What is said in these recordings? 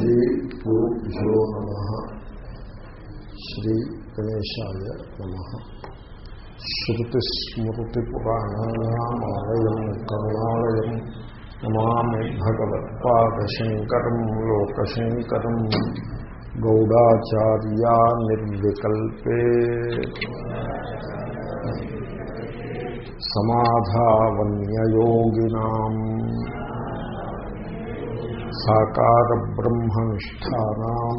श्रीगुरुभ्यो नमः। श्रीगणेशाय नमः। श्रुतिस्मृतिपुराणानामालयम् करुणालयम् नमामि भगवत्पादशङ्करम् लोकशङ्करम् गौडाचार्या निर्विकल्पे समाधावन्ययोगिनाम् నిర్వికల్పే సమాధావన్యయోగినాం సాకారబ్రహ్మనిష్టానాం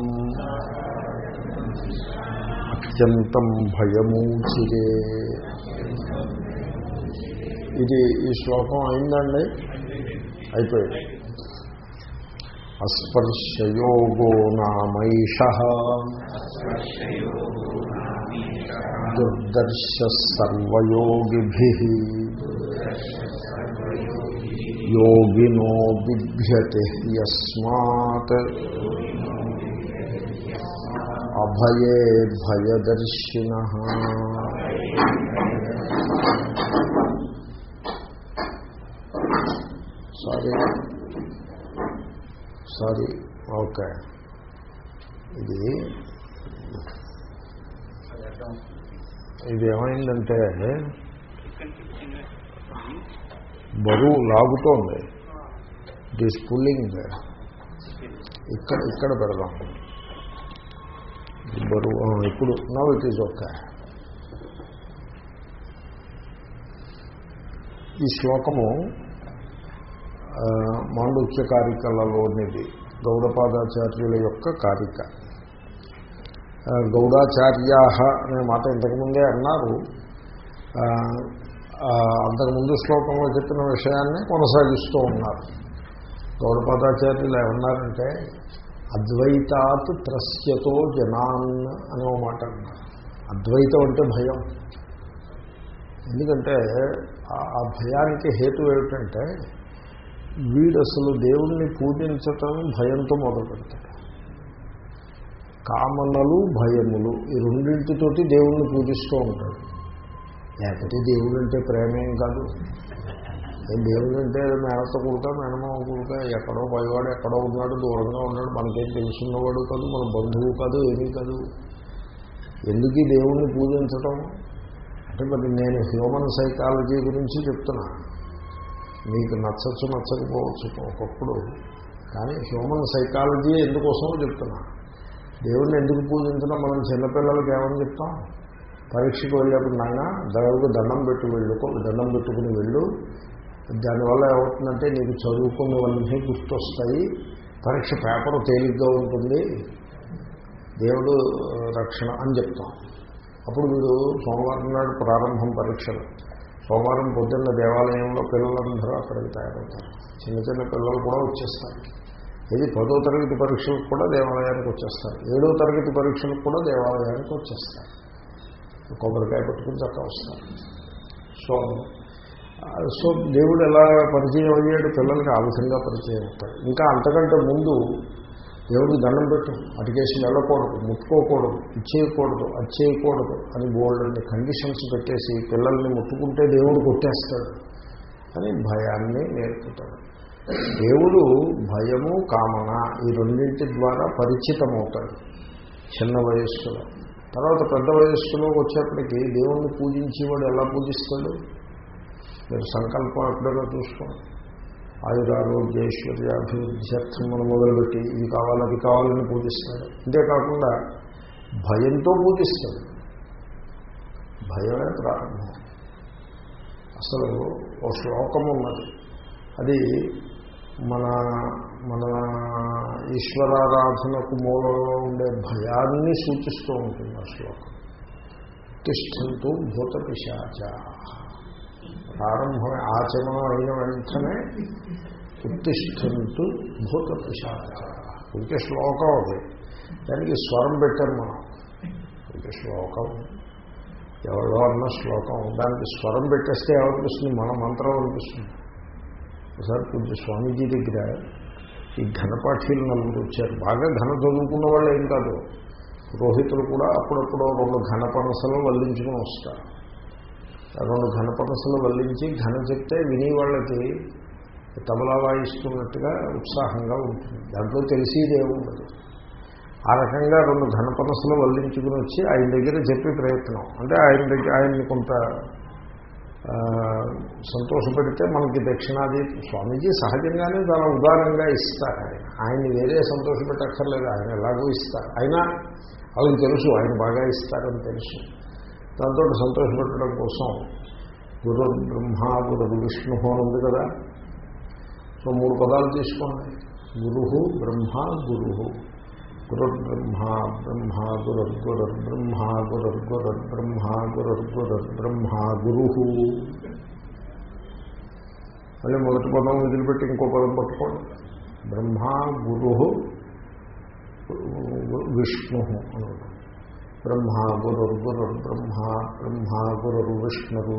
అత్యంతం భయమూచిరే ఇది ఈ శ్లోకం అయిందండి? అయిపోయింది. అస్పర్శయోగో నామైష దుర్దర్శ సర్వయోగిభి యోగినో బిభ్యతి యస్మాత్ అభయే భయదర్శిన సారీ సారీ ఓకే ఇది ఇది ఏమైందంటే బరువు లాగుతోంది. ఇట్ ఈస్ పుల్లింగ్ ఇక్కడ ఇక్కడ పెడదాం. బరువు ఇప్పుడు నవ్ ఇట్ ఈజ్ ఓకే ఈ శ్లోకము మాండుక్య కారికలలోనిది గౌడపాదాచార్యుల యొక్క కారిక. గౌడాచార్యా అనే మాట ఇంతకుముందే అన్నారు. అంతకుముందు శ్లోకంలో చెప్పిన విషయాన్ని కొనసాగిస్తూ ఉన్నారు. గౌడపాదాచార్యులు ఏమన్నారంటే అద్వైతాత్ త్రస్యతో జనాన్ అనే మాట అన్నారు. అద్వైతం అంటే భయం. ఎందుకంటే ఆ భయానికి హేతు ఏమిటంటే వీడు అసలు దేవుణ్ణి పూజించటం భయంతో మొదలు పెడతాడు కామనలు భయములు ఈ రెండింటితోటి దేవుణ్ణి పూజిస్తూ ఉంటాడు. లేకపోతే దేవుడు అంటే ప్రేమేం కాదు. దేవుడు అంటే మేనత్త కూడక మేనమామ కూడక ఎక్కడో పైవాడు ఎక్కడో ఉన్నాడు దూరంగా ఉన్నాడు మనకేం తెలుసున్నవాడు కాదు మన బంధువు కాదు ఏమీ కాదు. ఎందుకు దేవుణ్ణి పూజించటం? అంటే మరి నేను హ్యూమన్ సైకాలజీ గురించి చెప్తున్నా. మీకు నచ్చచ్చు నచ్చకపోవచ్చు ఒకప్పుడు. కానీ హ్యూమన్ సైకాలజీ ఎందుకోసమో చెప్తున్నా. దేవుణ్ణి ఎందుకు పూజించడం మనం చిన్నపిల్లలకి ఏమని చెప్తాం? పరీక్షకు వెళ్ళేప్పుడు నాయన దేవుడికి దండం పెట్టి వెళ్ళుకో దండం పెట్టుకుని వెళ్ళు. దానివల్ల ఏమవుతుందంటే నీకు చదువుకున్నవన్నీ గుర్తొస్తాయి. పరీక్ష పేపర్ తేలిగ్గా ఉంటుంది. దేవుడు రక్షణ అని చెప్తాం. అప్పుడు వీడు సోమవారం నాడు ప్రారంభం పరీక్షలు. సోమవారం పొద్దున్న దేవాలయంలో పిల్లలందరూ అక్కడికి తయారవుతారు. చిన్న చిన్న పిల్లలు కూడా వచ్చేస్తారు. ఇది పదో తరగతి పరీక్షలకు కూడా దేవాలయానికి వచ్చేస్తారు. ఏడో తరగతి పరీక్షలకు కూడా దేవాలయానికి వచ్చేస్తారు. కొబ్బరికాయ పట్టుకుని చక్క వస్తారు సో సో దేవుడు ఎలా పరిచయం అయ్యాడు? పిల్లలకి ఆ విధంగా పరిచయం అవుతాడు. ఇంకా అంతకంటే ముందు దేవుడికి దండం పెట్టు. అటుకేసి వెళ్ళకూడదు ముట్టుకోకూడదు ఇచ్చేయకూడదు అది చేయకూడదు అని బోల్డ్ని కండిషన్స్ పెట్టేసి పిల్లల్ని ముట్టుకుంటే దేవుడు కొట్టేస్తాడు అని భయాన్ని నేర్పుతాడు. దేవుడు భయము కామన ఈ రెండింటి ద్వారా పరిచితమవుతాడు. చిన్న వయస్సులో. తర్వాత పెద్ద వయస్సులోకి వచ్చేప్పటికీ దేవుణ్ణి పూజించి వాడు ఎలా పూజిస్తాడు? మీరు సంకల్పం ఎప్పుడైనా చూసుకోండి. అభివృద్ధి మనం మొదలుపెట్టి ఇది కావాలి అది కావాలని పూజిస్తాడు. అంతేకాకుండా భయంతో పూజిస్తాడు. భయమే ప్రారంభం. అసలు ఓ శ్లోకం ఉన్నది అది మన మన ఈశ్వరారాధనకు మూలంలో ఉండే భయాన్ని సూచిస్తూ ఉంటుంది ఆ శ్లోకం. తిష్టంతో భూత పిశాచ. ప్రారంభమే ఆచమనం అయిన వెంటనే ఉత్తిష్టంతు భూత పిశాచ. ఇంకే శ్లోకం అది. దానికి స్వరం పెట్టారు మనం. ఇంకే శ్లోకం. ఎవరో అన్న శ్లోకం. దానికి స్వరం పెట్టేస్తే ఏమనిపిస్తుంది? మన మంత్రం అనిపిస్తుంది. ఒకసారి కొంచెం స్వామీజీ దగ్గర ఈ ఘనపాఠీలు నలుగురు వచ్చారు. బాగా ఘన చదువుకున్న వాళ్ళు ఏం కాదు. రోహితులు కూడా అప్పుడప్పుడు రెండు ఘన పనసలు వల్లించుకుని వస్తారు. రెండు ఘన పనసలు వల్లించి ఘన చెప్తే విని వాళ్ళకి తబలా వాయిస్తున్నట్టుగా ఉత్సాహంగా ఉంటుంది. దాంట్లో తెలిసేది ఏముండదు ఆ రకంగా రెండు ఘనపనసులు వల్లించుకుని వచ్చి ఆయన దగ్గర చెప్పే ప్రయత్నం. అంటే ఆయన దగ్గర ఆయన్ని కొంత సంతోషపెడితే మనకి దక్షిణాది స్వామీజీ సహజంగానే చాలా ఉదారంగా ఇస్తారు ఆయన. ఆయన్ని వేరే సంతోషపెట్టక్కర్లేదు ఆయన ఎలాగో ఇస్తారు. అయినా వాళ్ళకి తెలుసు ఆయన బాగా ఇస్తారని తెలుసు. దాంతో సంతోషపెట్టడం కోసం గురు బ్రహ్మ గురు విష్ణు అని ఉంది కదా. సో మూడు పదాలు తీసుకోండి. గురు బ్రహ్మ గురు గురుర్బ్రహ్మా బ్రహ్మా గురుర్గురుర్బ్రహ్మ గురుర్గురుర్బ్రహ్మ గురుర్గురుర్బ్రహ్మ గురు మళ్ళీ మొదటి పదం వదిలిపెట్టి ఇంకో పదం పట్టుకోండి. బ్రహ్మా గురు విష్ణు బ్రహ్మా అనుకుంటాం బ్రహ్మా గురుర్గురుర్బ్రహ్మ విష్ణురు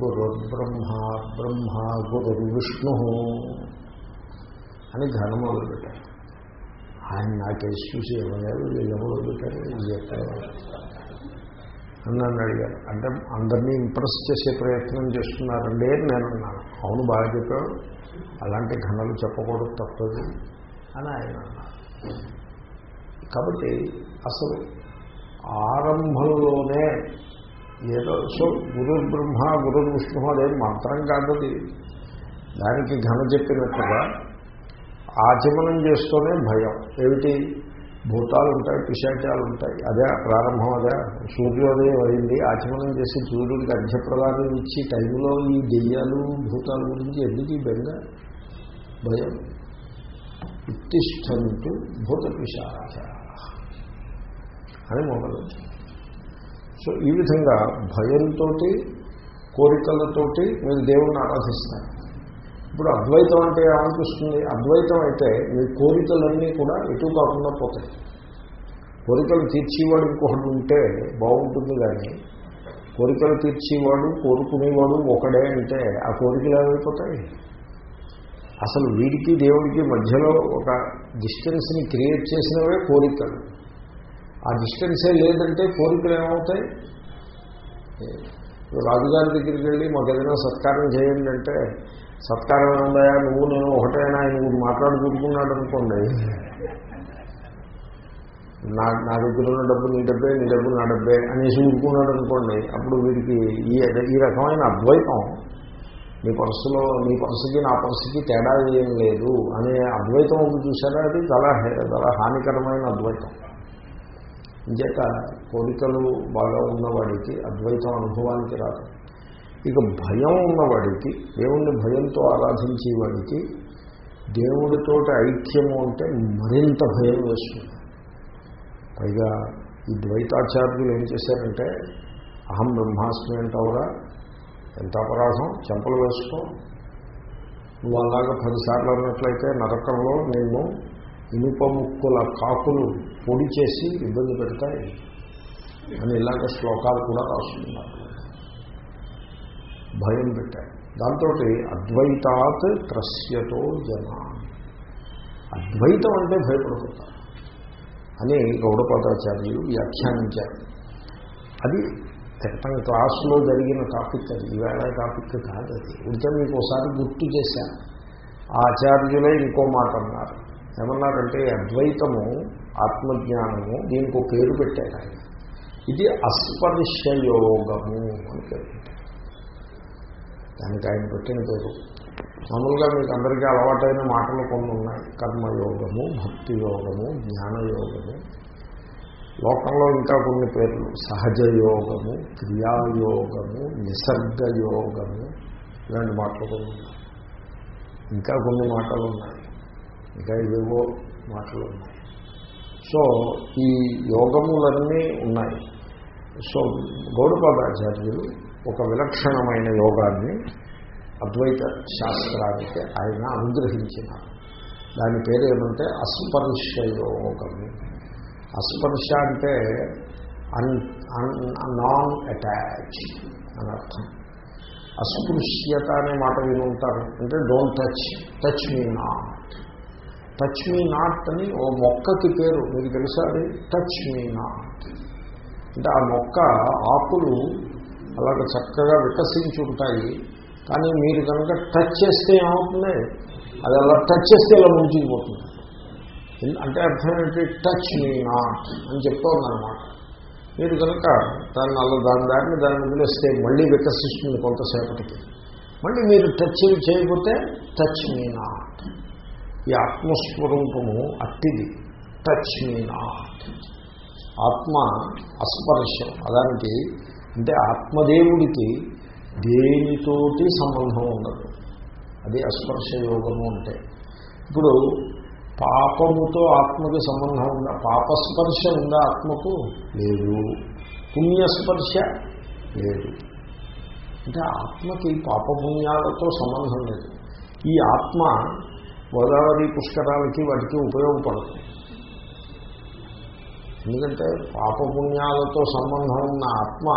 గురుర్విష్ణురు బ్రహ్మా బ్రహ్మ గురుర్విష్ణు అని ఘనం మొదలుపెట్టారు ఆయన నాకు ఎక్స్క్యూజ్ ఇవ్వలేదు వీళ్ళు మొదలుపెట్టారు ఇది చెప్పారు అని నన్ను అడిగారు. అంటే అందరినీ ఇంప్రెస్ చేసే ప్రయత్నం చేస్తున్నారండి అని నేను అన్నాను. అవును బాగా చెప్పాడు అలాంటి ఘనలు చెప్పకూడదు తప్పదు అని ఆయన అన్నారు. కాబట్టి అసలు ఆరంభంలోనే ఏదో సో గురు బ్రహ్మ గురు విష్ణు అదేం. మంత్రం కాదది దానికి ఘన చెప్పినట్టుగా ఆచమనం చేస్తూనే భయం. ఏమిటి? భూతాలు ఉంటాయి పిశాచాలు ఉంటాయి అదే ప్రారంభం అదే సూర్యోదయం అయింది. ఆచమనం చేసి సూర్యుడికి అర్ఘ్యప్రదానం ఇచ్చి టైంలో ఈ దెయ్యాలు భూతాల గురించి ఎందుకు ఈ బెంగ? భయం. ఉత్తిష్టంతు భూత పిశాచ. అని మొదలు. సో ఈ విధంగా భయంతో కోరికలతోటి మీరు దేవుణ్ణి ఆరాధిస్తారు. ఇప్పుడు అద్వైతం అంటే ఏమనిపిస్తుంది? అద్వైతం అయితే మీ కోరికలన్నీ కూడా ఎటు కాకుండా పోతాయి. కోరికలు తీర్చేవాడు ఇంకొకటి ఉంటే బాగుంటుంది కానీ కోరికలు తీర్చేవాడు కోరుకునేవాడు ఒకడే అంటే ఆ కోరికలు ఏమైపోతాయి? అసలు వీడికి దేవుడికి మధ్యలో ఒక డిస్టెన్స్ని క్రియేట్ చేసినవే కోరికలు. ఆ డిస్టెన్సే లేదంటే కోరికలు ఏమవుతాయి? రాజుగారి దగ్గరికి వెళ్ళి మాకు ఏదైనా సత్కారం చేయండి అంటే సత్కారం ఏముందయా నువ్వు నేను ఒకటైనా? ఆయన మాట్లాడుకుంటున్నాడు అనుకోండి నా నా దగ్గర ఉన్న డబ్బు నీ డబ్బే నీ డబ్బు నా డబ్బే అనేసి ఊరుకున్నాడు అనుకోండి అప్పుడు వీడికి ఈ ఈ రకమైన అద్వైతం నీ పర్సులో నీ పర్సుకి నా పర్సుకి తేడా ఏం లేదు అనే అద్వైతం ఉంది చూసారా అది చాలా చాలా హానికరమైన అద్వైతం. ఇంచేత కోరికలు బాగా ఉన్నవాడికి అద్వైతం అనుభవానికి రాదు. ఇక భయం ఉన్నవాడికి దేవుణ్ణి భయంతో ఆరాధించేవాడికి దేవుడితో ఐక్యము అంటే మరింత భయం వేస్తుంది. పైగా ఈ ద్వైతాచార్యులు ఏం చేశారంటే అహం బ్రహ్మాస్మి అంటావురా ఎంత అపరాధం చెంపలు వేసుకో. నువ్వు అలాగా పదిసార్లు అన్నట్లయితే నరకంలో నేను ఇనుప ముక్కుల కాకులు పొడి చేసి ఇబ్బంది పెడతాయి అని ఇలాగ శ్లోకాలు కూడా రాస్తున్నారు భయం పెట్టారు. దాంతో అద్వైతాత్ త్రస్యతో జన అద్వైతం అంటే భయపడిపోతారు అని గౌడపాదాచార్యులు వ్యాఖ్యానించారు. అది క్రితం క్లాసులో జరిగిన టాపిక్ అది. ఈవేళ టాపిక్ కాదు అది. ఉంటే మీకు ఒకసారి గుర్తు చేశాను. ఆచార్యులే ఇంకో మాట అన్నారు. ఏమన్నారంటే అద్వైతము ఆత్మజ్ఞానము దీనికి పేరు పెట్టారు ఆయన. ఇది అస్పర్శయోగము అని పేరు పెట్టారు. దానికి ఆయన పెట్టిన పేరు. మామూలుగా మీకు అందరికీ అలవాటైన మాటలు కొన్ని ఉన్నాయి. కర్మయోగము భక్తి యోగము జ్ఞానయోగము. లోకంలో ఇంకా కొన్ని పేర్లు. సహజ యోగము క్రియాయోగము నిసర్గయోగము ఇలాంటి మాటలు కొన్ని ఉన్నాయి. ఇంకా కొన్ని మాటలు ఉన్నాయి. ఇంకా ఇవేవో మాటలు ఉన్నాయి. సో ఈ యోగములన్నీ ఉన్నాయి. సో గౌడపాదాచార్యులు ఒక విలక్షణమైన యోగాన్ని అద్వైత శాస్త్రానికి ఆయన అనుగ్రహించినారు. దాని పేరు ఏమంటే అస్పర్శ యోగం. అస్పర్శ అంటే అన్ నాన్ అటాచ్ అని అర్థం. అస్పృశ్యత అనే మాట మీరు ఉంటారు. అంటే don't touch touch me not touch me not అని ఓ మొక్కకి పేరు. మీకు తెలుసా అది? టచ్ మీ నాట్ అంటే ఆ మొక్క ఆకులు అలాగ చక్కగా వికసించి ఉంటాయి. కానీ మీరు కనుక టచ్ చేస్తే ఏమవుతుంది? అది అలా టచ్ చేస్తే ఇలా ముంచుకుపోతుంది అంటే అర్థం ఏంటి? టచ్ మీ నాట్ అని చెప్తోందనమాట మీరు కనుక దాన్ని అలా దాని దాన్ని దాన్ని వదిలేస్తే మళ్ళీ వికసిస్తుంది కొంతసేపటికి. మళ్ళీ మీరు టచ్ చేయకపోతే టచ్ మీ నాట్ ఈ ఆత్మస్వరూపము అట్టిది. టచ్ మీ నాట్ ఆత్మ అస్పర్శం. అదానికి అంటే ఆత్మదేవుడికి దేనితోటి సంబంధం ఉండదు. అది అస్పర్శ యోగము అంటే. ఇప్పుడు పాపముతో ఆత్మకి సంబంధం ఉందా? పాపస్పర్శ ఉందా ఆత్మకు? లేదు. పుణ్యస్పర్శ లేదు. అంటే ఆత్మకి పాపపుణ్యాలతో సంబంధం లేదు. ఈ ఆత్మ గోదావరి పుష్కరాలకి వాటికి ఉపయోగపడదు. ఎందుకంటే పాపపుణ్యాలతో సంబంధం ఉన్న ఆత్మ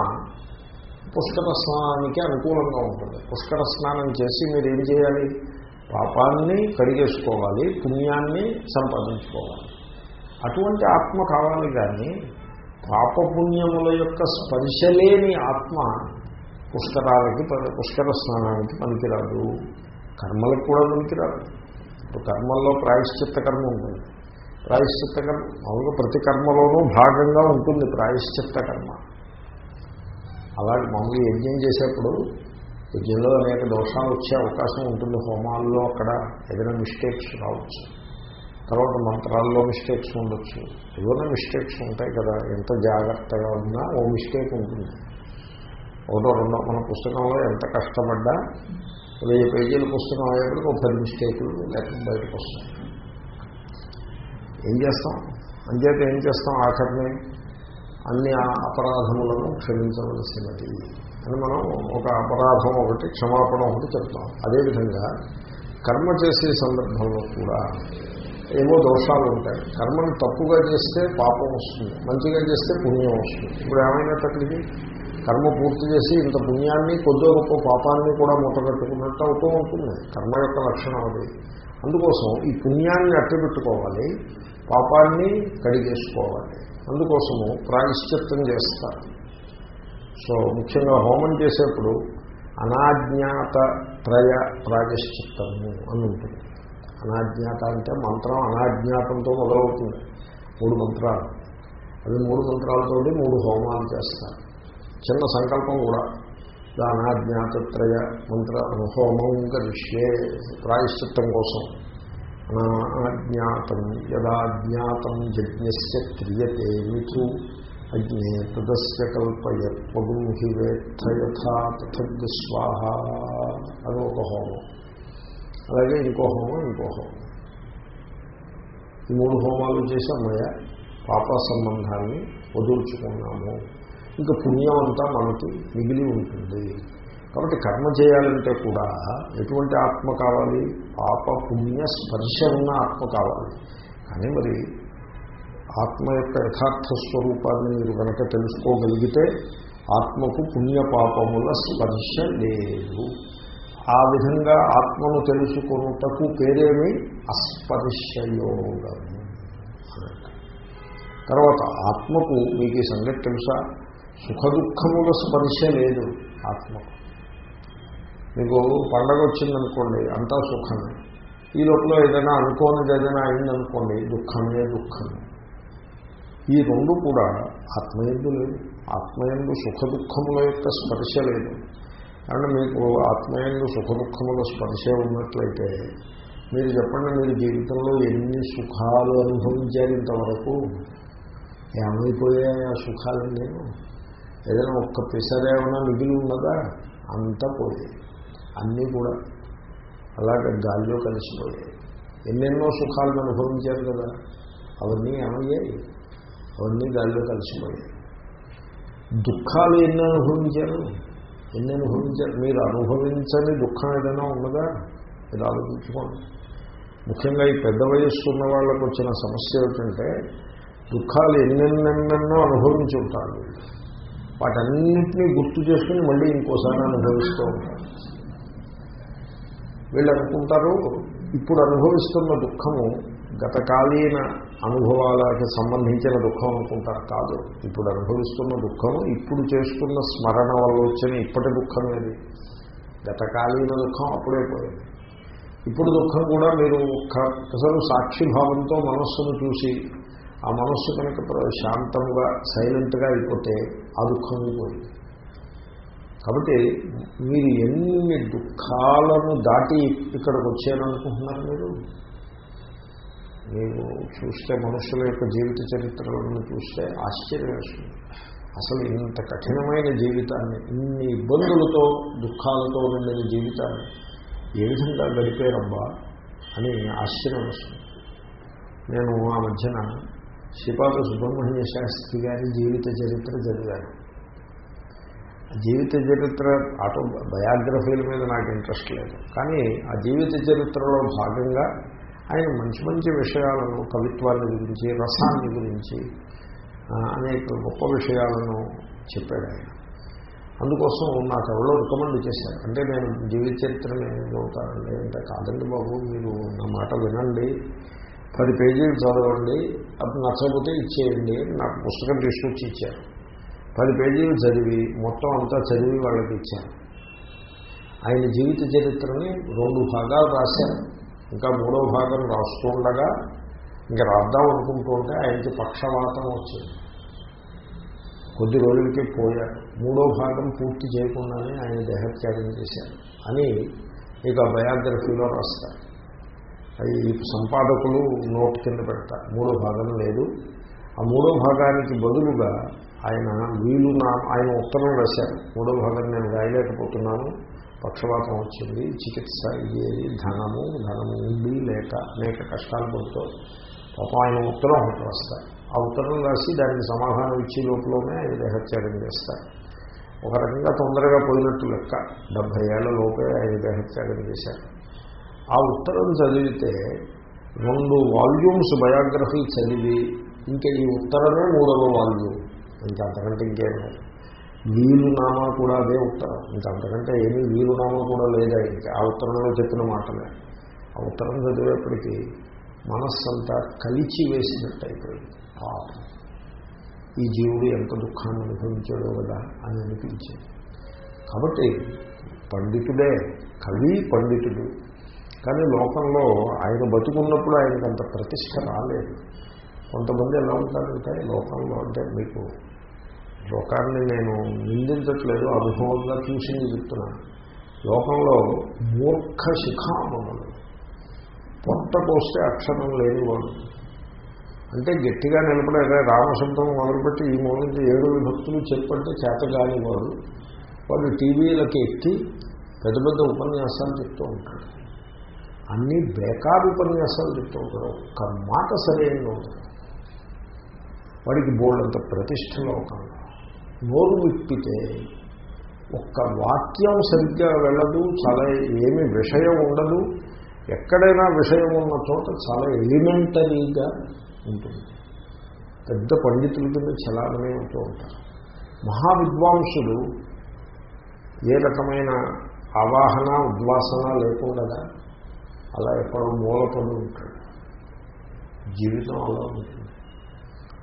పుష్కర స్నానానికి అనుకూలంగా ఉంటుంది. పుష్కర స్నానం చేసి మీరు ఏం చేయాలి? పాపాన్ని కడిగేసుకోవాలి పుణ్యాన్ని సంపాదించుకోవాలి. అటువంటి ఆత్మ కావాలి కానీ పాపపుణ్యముల యొక్క స్పర్శ లేని ఆత్మ పుష్కరాలకి పుష్కర స్నానానికి పనికిరాదు. కర్మలకు కూడా పనికిరాదు. ఇప్పుడు కర్మల్లో ప్రాయశ్చిత్త కర్మ ఉంటుంది. ప్రాయశ్చిత్త కర్మ మామూలుగా ప్రతి కర్మలోనూ భాగంగా ఉంటుంది ప్రాయశ్చిత్త కర్మ అలాగే మామూలుగా యజ్ఞం చేసేప్పుడు యజ్ఞంలో అనేక దోషాలు వచ్చే అవకాశం ఉంటుంది. హోమాల్లో అక్కడ ఏదైనా మిస్టేక్స్ రావచ్చు. తర్వాత మంత్రాల్లో మిస్టేక్స్ ఉండొచ్చు. ఏదైనా మిస్టేక్స్ ఉంటాయి కదా ఎంత జాగ్రత్తగా ఉన్నా ఓ మిస్టేక్ ఉంటుంది. ఒకటో రెండో మన పుస్తకంలో ఎంత కష్టపడ్డా వెయ్యి పేజీల పుస్తకం అయ్యేప్పటికి ఒక పది మిస్టేకులు లేకపోతే బయటకు వస్తాయి. ఏం చేస్తాం? అంచేత ఏం చేస్తాం? ఆఖరిని అన్ని అపరాధములను క్షమించవలసినది అని మనం ఒక అపరాధం ఒకటి క్షమాపణ ఒకటి చెప్తాం. అదేవిధంగా కర్మ చేసే సందర్భంలో కూడా ఏవో దోషాలు ఉంటాయి. కర్మను తప్పుగా చేస్తే పాపం వస్తుంది. మంచిగా చేస్తే పుణ్యం వస్తుంది. ఇప్పుడు ఏమైనప్పటికీ కర్మ పూర్తి చేసి ఇంత పుణ్యాన్ని కొద్దో గొప్ప పాపాన్ని కూడా మూటగట్టుకున్నట్టు అవుతూ ఉంటుంది. కర్మ యొక్క లక్షణం అది. అందుకోసం ఈ పుణ్యాన్ని అట్టబెట్టుకోవాలి. పాపాన్ని కడిగేసుకోవాలి. అందుకోసము ప్రాయశ్చిత్తం చేస్తారు. సో ముఖ్యంగా హోమం చేసేప్పుడు అనాజ్ఞాత త్రయ ప్రాయశ్చిత్తము అని ఉంటుంది. అనాజ్ఞాత అంటే మంత్రం అనాజ్ఞాతంతో మొదలవుతుంది. మూడు మంత్రాలు. అవి మూడు మంత్రాలతోటి మూడు హోమాలు చేస్తారు. చిన్న సంకల్పం కూడా. దా అనాజ్ఞాతత్రయ మంత్ర హోమం కరిష్యే ప్రాయశ్చిత్తం కోసం. అనాజ్ఞాతం యదాజ్ఞాతం యజ్ఞస్య క్రియతే మిథు అగ్నే తదస్య కల్పయత్వగుం హి వేత్థ యథా స్వాహ అది ఒక హోమం. అలాగే ఇంకో హోమం ఇంకో హోమం. ఈ మూడు హోమాలు చేసి అమ్మయ్య పాప సంబంధాన్ని వదుల్చుకున్నాము. ఇంకా పుణ్యం అంతా మనకి మిగిలి ఉంటుంది. కాబట్టి కర్మ చేయాలంటే కూడా ఎటువంటి ఆత్మ కావాలి? పాప పుణ్య స్పర్శ ఉన్న ఆత్మ కావాలి. కానీ మరి ఆత్మ యొక్క యథార్థ స్వరూపాన్ని మీరు కనుక తెలుసుకోగలిగితే ఆత్మకు పుణ్యపాపముల స్పర్శ లేదు. ఆ విధంగా ఆత్మను తెలుసుకున్నటకు పేరేమి? అస్పర్శయోగం. తర్వాత ఆత్మకు మీకు ఈ సంగతి తెలుసా? సుఖ దుఃఖముల స్పర్శ లేదు ఆత్మకు. మీకు పండగ వచ్చిందనుకోండి అంతా సుఖమే. ఈ లోపల ఏదైనా అనుకోనిది ఏదైనా అయిందనుకోండి దుఃఖమే దుఃఖమే. ఈ రెండు కూడా ఆత్మయందు లేదు ఆత్మయందు సుఖ దుఃఖముల యొక్క స్పర్శ లేదు. కాబట్టి మీకు ఆత్మయందు సుఖ దుఃఖముల స్పర్శ ఉన్నట్లయితే మీరు చెప్పండి మీరు జీవితంలో ఎన్ని సుఖాలు అనుభవించారు ఇంతవరకు? ఏమైపోయాయి ఆ సుఖాలు నేను ఏదైనా ఒక్క పిసరేమైనా మిగిలి ఉన్నదా? అంతా పోయాయి. అన్నీ కూడా అలాగే గాల్లో కలిసిపోయాయి. ఎన్నెన్నో సుఖాలను అనుభవించారు కదా. అవన్నీ ఏమయ్యాయి? అవన్నీ గాల్లో కలిసిపోయాయి. దుఃఖాలు ఎన్ని అనుభవించారు? ఎన్ని అనుభవించారు? మీరు అనుభవించని దుఃఖం ఏదైనా ఉన్నదా? మీరు ఆలోచించుకోండి. ముఖ్యంగా ఈ పెద్ద వయస్సు ఉన్న వాళ్ళకు వచ్చిన సమస్య ఏమిటంటే దుఃఖాలు ఎన్నెన్నెన్నెన్నో అనుభవించి ఉంటారు. వీళ్ళు. గుర్తు చేసుకుని మళ్ళీ ఇంకోసారి అనుభవిస్తూ ఉంటారు. వీళ్ళు అనుకుంటారు ఇప్పుడు అనుభవిస్తున్న దుఃఖము గతకాలీన అనుభవాలకి సంబంధించిన దుఃఖం అనుకుంటారు. కాదు ఇప్పుడు అనుభవిస్తున్న దుఃఖము ఇప్పుడు చేసుకున్న స్మరణ వల్ల వచ్చిన ఇప్పటి దుఃఖం ఏది? గతకాలీన దుఃఖం అప్పుడే పోయింది. ఇప్పుడు దుఃఖం కూడా మీరు ఒక్క అసలు సాక్షిభావంతో మనస్సును చూసి ఆ మనస్సు కనుక ప్ర- శాంతంగా సైలెంట్గా అయిపోతే ఆ దుఃఖం పోయింది కాబట్టి మీరు ఎన్ని దుఃఖాలను దాటి ఇక్కడికి వచ్చారనుకుంటున్నారు మీరు? మీరు చూస్తే మనుషుల యొక్క జీవిత చరిత్రలను చూస్తే ఆశ్చర్యం వేస్తుంది అసలు ఇంత కఠినమైన జీవితాన్ని ఇన్ని ఇబ్బందులతో దుఃఖాలతో ఉండిన జీవితాన్ని ఏ విధంగా గడిపారబ్బా అని ఆశ్చర్యం వస్తుంది నేను ఆ మధ్యన శ్రీపాద సుబ్రహ్మణ్య శాస్త్రి గారి జీవిత చరిత్ర చదివాను. జీవిత చరిత్ర ఆటో బయోగ్రఫీల మీద నాకు ఇంట్రెస్ట్ లేదు. కానీ ఆ జీవిత చరిత్రలో భాగంగా ఆయన మంచి మంచి విషయాలను కవిత్వాన్ని గురించి రసాన్ని గురించి అనేక గొప్ప విషయాలను చెప్పాడు ఆయన. అందుకోసం నాకు ఎవరో రికమెండ్ చేశారు. అంటే నేను జీవిత చరిత్ర చదువుతానండి అంటే కాదండి బాబు మీరు నా మాట వినండి పది పేజీలు చదవండి అప్పుడు నచ్చకపోతే ఇచ్చేయండి నాకు పుస్తకం తీసుకొచ్చి ఇచ్చారు పది పేజీలు చదివి మొత్తం అంతా చదివి వాళ్ళకి ఇచ్చాను. ఆయన జీవిత చరిత్రని రెండు భాగాలు రాశారు. ఇంకా మూడో భాగం రాస్తూ ఉండగా ఇంకా రాద్దాం అనుకుంటుంటే ఆయనకి పక్షవాతం వచ్చింది. కొద్ది రోజులకి పోయారు మూడో భాగం పూర్తి చేయకుండానే ఆయన దేహత్యాగం చేశారు. అని ఇక బయోగ్రఫీలో రాస్తారు అవి సంపాదకులు నోట్ కింద పెడతారు మూడో భాగం లేదు. ఆ మూడో భాగానికి బదులుగా ఆయన వీలు నా ఆయన ఉత్తరం రాశారు. మూడో భాగం నేను రాయలేకపోతున్నాను. పక్షవాతం వచ్చింది. చికిత్స ఇదేది. ధనము ధనము ఉండి లేక అనేక కష్టాలు పడుతూ పాపం ఆయన ఉత్తరం ఒకటి రాస్తారు ఆ ఉత్తరం రాసి దానికి సమాధానం ఇచ్చే లోపలనే ఆయన దేహత్యాగం చేస్తారు. ఒక రకంగా తొందరగా పోయినట్టు లెక్క. డెబ్భై ఏళ్ళ లోపే ఆయన దేహత్యాగం చేశారు. ఆ ఉత్తరం చదివితే రెండు వాల్యూమ్స్ బయోగ్రఫీ చదివి ఇంకా ఈ ఉత్తరమే మూడవ వాల్యూమ్. ఇంకా అంతకంటే ఇంకేం లేదు. వీలునామా కూడా అదే ఉత్తరం. ఇంకా అంతకంటే ఏమీ వీలునామా కూడా లేదా ఇంకా? ఆ ఉత్తరంలో చెప్పిన మాటలే. ఆ ఉత్తరం చదివేప్పటికీ మనస్సంతా కలిచి వేసినట్టు అయిపోయింది పాపం ఈ జీవుడు ఎంత దుఃఖాన్ని అనుభవించాడో కదా అని అనిపించింది. కాబట్టి పండితుడే కవి పండితుడు. కానీ లోకంలో ఆయన బతుకున్నప్పుడు ఆయనకు అంత ప్రతిష్ట రాలేదు. కొంతమంది ఎలా ఉంటారంటే లోకంలో అంటే మీకు లోకాన్ని నేను నిందించట్లేదు అనుభవంగా చూసింది చెప్తున్నాను లోకంలో మూర్ఖ శిఖామణులు. పొట్ట పోస్తే అక్షరం లేనివాడు అంటే గట్టిగా నిలబడే రామశబ్దం మొదలుపెట్టి ఈ మూలంగా ఏడు భక్తులు చెప్పంటే చేతగాని వాడు వాడు టీవీలకి ఎక్కి పెద్ద పెద్ద ఉపన్యాసాలు చెప్తూ ఉంటాడు అన్నీ బేకారు ఉపన్యాసాలు చెప్తూ ఉంటారు. ఒక్క మాట సరైన ఉంటుంది వాడికి బోల్డంత ప్రతిష్ట లోకంలో నోరు విప్పితే ఒక్క వాక్యం సరిగ్గా వెళ్ళదు చాలా ఏమి విషయం ఉండదు. ఎక్కడైనా విషయం ఉన్న చోట చాలా ఎలిమెంటరీగా ఉంటుంది. పెద్ద పండితుల కింద చలామణి ఉంటూ ఉంటారు. మహావిద్వాంసులు ఏ రకమైన అవాహన ఉద్వాసన లేకుండా అలా ఎక్కడో మూలపడి ఉంటాడు జీవితం అలా ఉంటుంది.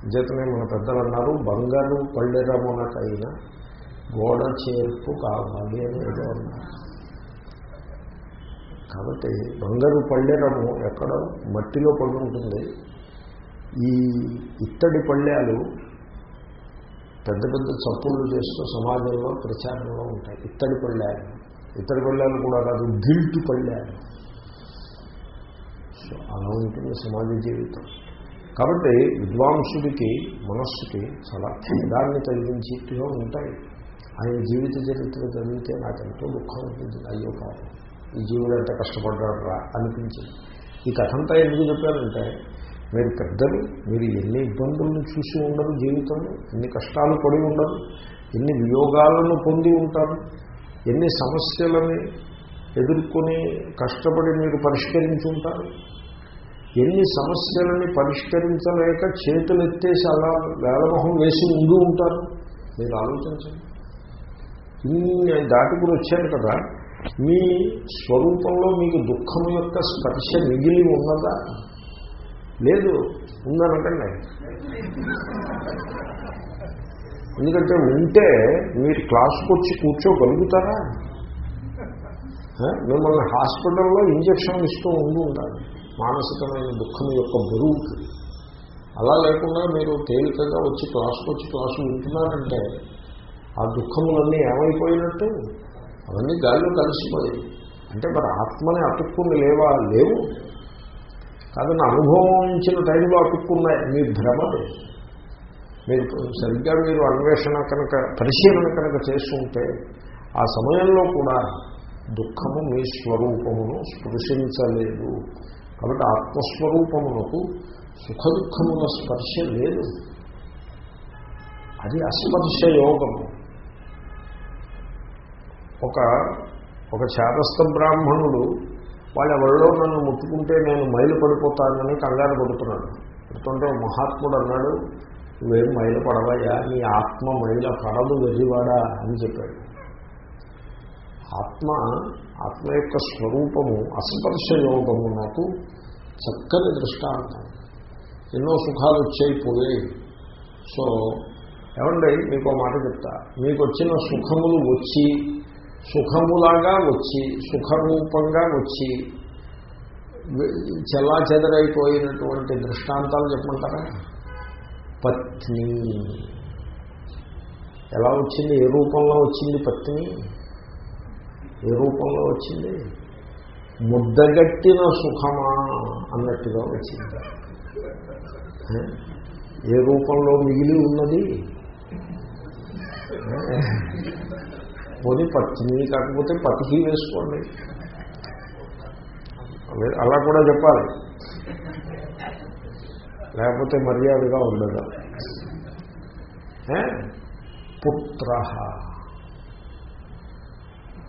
చేతనే మన పెద్దలు అన్నారు బంగారు పళ్ళెరమునకైనా గోడ చేర్పు కావాలి అని ఏదో అన్నారు. కాబట్టి బంగారు పళ్ళెరము ఎక్కడ మట్టిలో పడి ఉంటుంది ఈ ఇత్తడి పళ్ళేలు పెద్ద పెద్ద చప్పుళ్ళు చేస్తూ సమాజంలో ప్రచారంలో ఉంటాయి. ఇత్తడి పళ్ళేలు. ఇత్తడి పళ్ళేలు కూడా కాదు గిల్ట్ పళ్ళేలు. అలా ఉంటుంది సమాజ జీవితం. కాబట్టి విద్వాంసుడికి మనస్సుకి చాలా ఖేదాన్ని కలిగించేట్టుగా ఉంటాయి. ఆయన జీవిత చరిత్ర చదివితే నాకు ఎంతో దుఃఖం అనిపించింది. అయ్యో పాపం ఈ జీవుడు ఎంత కష్టపడ్డాడు రా అనిపించింది. ఈ కథంతా ఎందుకు చెప్పారంటే మీరు పెద్దలు మీరు ఎన్ని ఇబ్బందులను చూసి ఉండరు జీవితంలో ఎన్ని కష్టాలు పడి ఉండరు ఎన్ని వియోగాలను పొంది ఉంటారు ఎన్ని సమస్యలని ఎదుర్కొని కష్టపడి మీరు పరిష్కరించి ఉంటారు. ఎన్ని సమస్యలని పరిష్కరించలేక చేతులు ఎత్తేసి అలా వేలమొహం వేసి ఉండి ఉంటారు? మీరు ఆలోచించండి. ఇన్ని దాటుకుని వచ్చాను కదా మీ స్వరూపంలో మీకు దుఃఖం యొక్క స్పర్శ మిగిలి ఉన్నదా? లేదు ఉందనకండి. ఎందుకంటే ఉంటే మీరు క్లాసుకు వచ్చి కూర్చోగలుగుతారా? మిమ్మల్ని హాస్పిటల్లో ఇంజక్షన్ ఇస్తూ ఉండి ఉండాలి. మానసికమైన దుఃఖం యొక్క బరువుకి అలా లేకుండా మీరు తేలికగా వచ్చి క్లాసుకు వచ్చి క్లాసు వింటున్నారంటే ఆ దుఃఖములన్నీ ఏమైపోయినట్టు? అవన్నీ గాలిలో కలిసిపోయాయి. అంటే మరి ఆత్మని అతుక్కుని లేవా? లేవు. కాదని అనుభవించిన టైంలో అతుక్కున్నాయి. మీ భ్రమలు మీరు సరిగ్గా మీరు అన్వేషణ కనుక పరిశీలన కనుక చేస్తుంటే ఆ సమయంలో కూడా దుఃఖము మీ స్వరూపమును స్పృశించలేదు. కాబట్టి ఆత్మస్వరూపమునకు సుఖ దుఃఖముల స్పర్శ లేదు. అది అస్పర్శ యోగము. ఒక ఒక చేతస్థ బ్రాహ్మణుడు వాళ్ళెవరిలో నన్ను ముట్టుకుంటే నేను మైలు పడిపోతానని కంగారు పడుతున్నాడు. పడుతుంటే మహాత్ముడు అన్నాడు నువ్వేం మైలు పడవయ్యా నీ ఆత్మ మైల పడదు వెర్రివాడా అని చెప్పాడు. ఆత్మ ఆత్మ యొక్క స్వరూపము అస్పర్శ యోగము నాకు చక్కని దృష్టాంతం. ఎన్నో సుఖాలు వచ్చాయి పోయాయి సో ఏమండి మీకు మాట చెప్తా. మీకు వచ్చిన సుఖములు వచ్చి సుఖములాగా వచ్చి సుఖరూపంగా వచ్చి చెల్లా చెదరైపోయినటువంటి దృష్టాంతాలు చెప్పమంటారా? పత్ని. ఎలా వచ్చింది? ఏ రూపంలో వచ్చింది పత్ని? ఏ రూపంలో వచ్చింది? ముద్దగట్టిన సుఖమా అన్నట్టుగా వచ్చింది. ఏ? రూపంలో మిగిలి ఉన్నది? పోనీ పత్ని కాకపోతే పతికి వేసుకోండి. అలా కూడా చెప్పాలి. లేకపోతే మర్యాదగా ఉండదు. పుత్ర.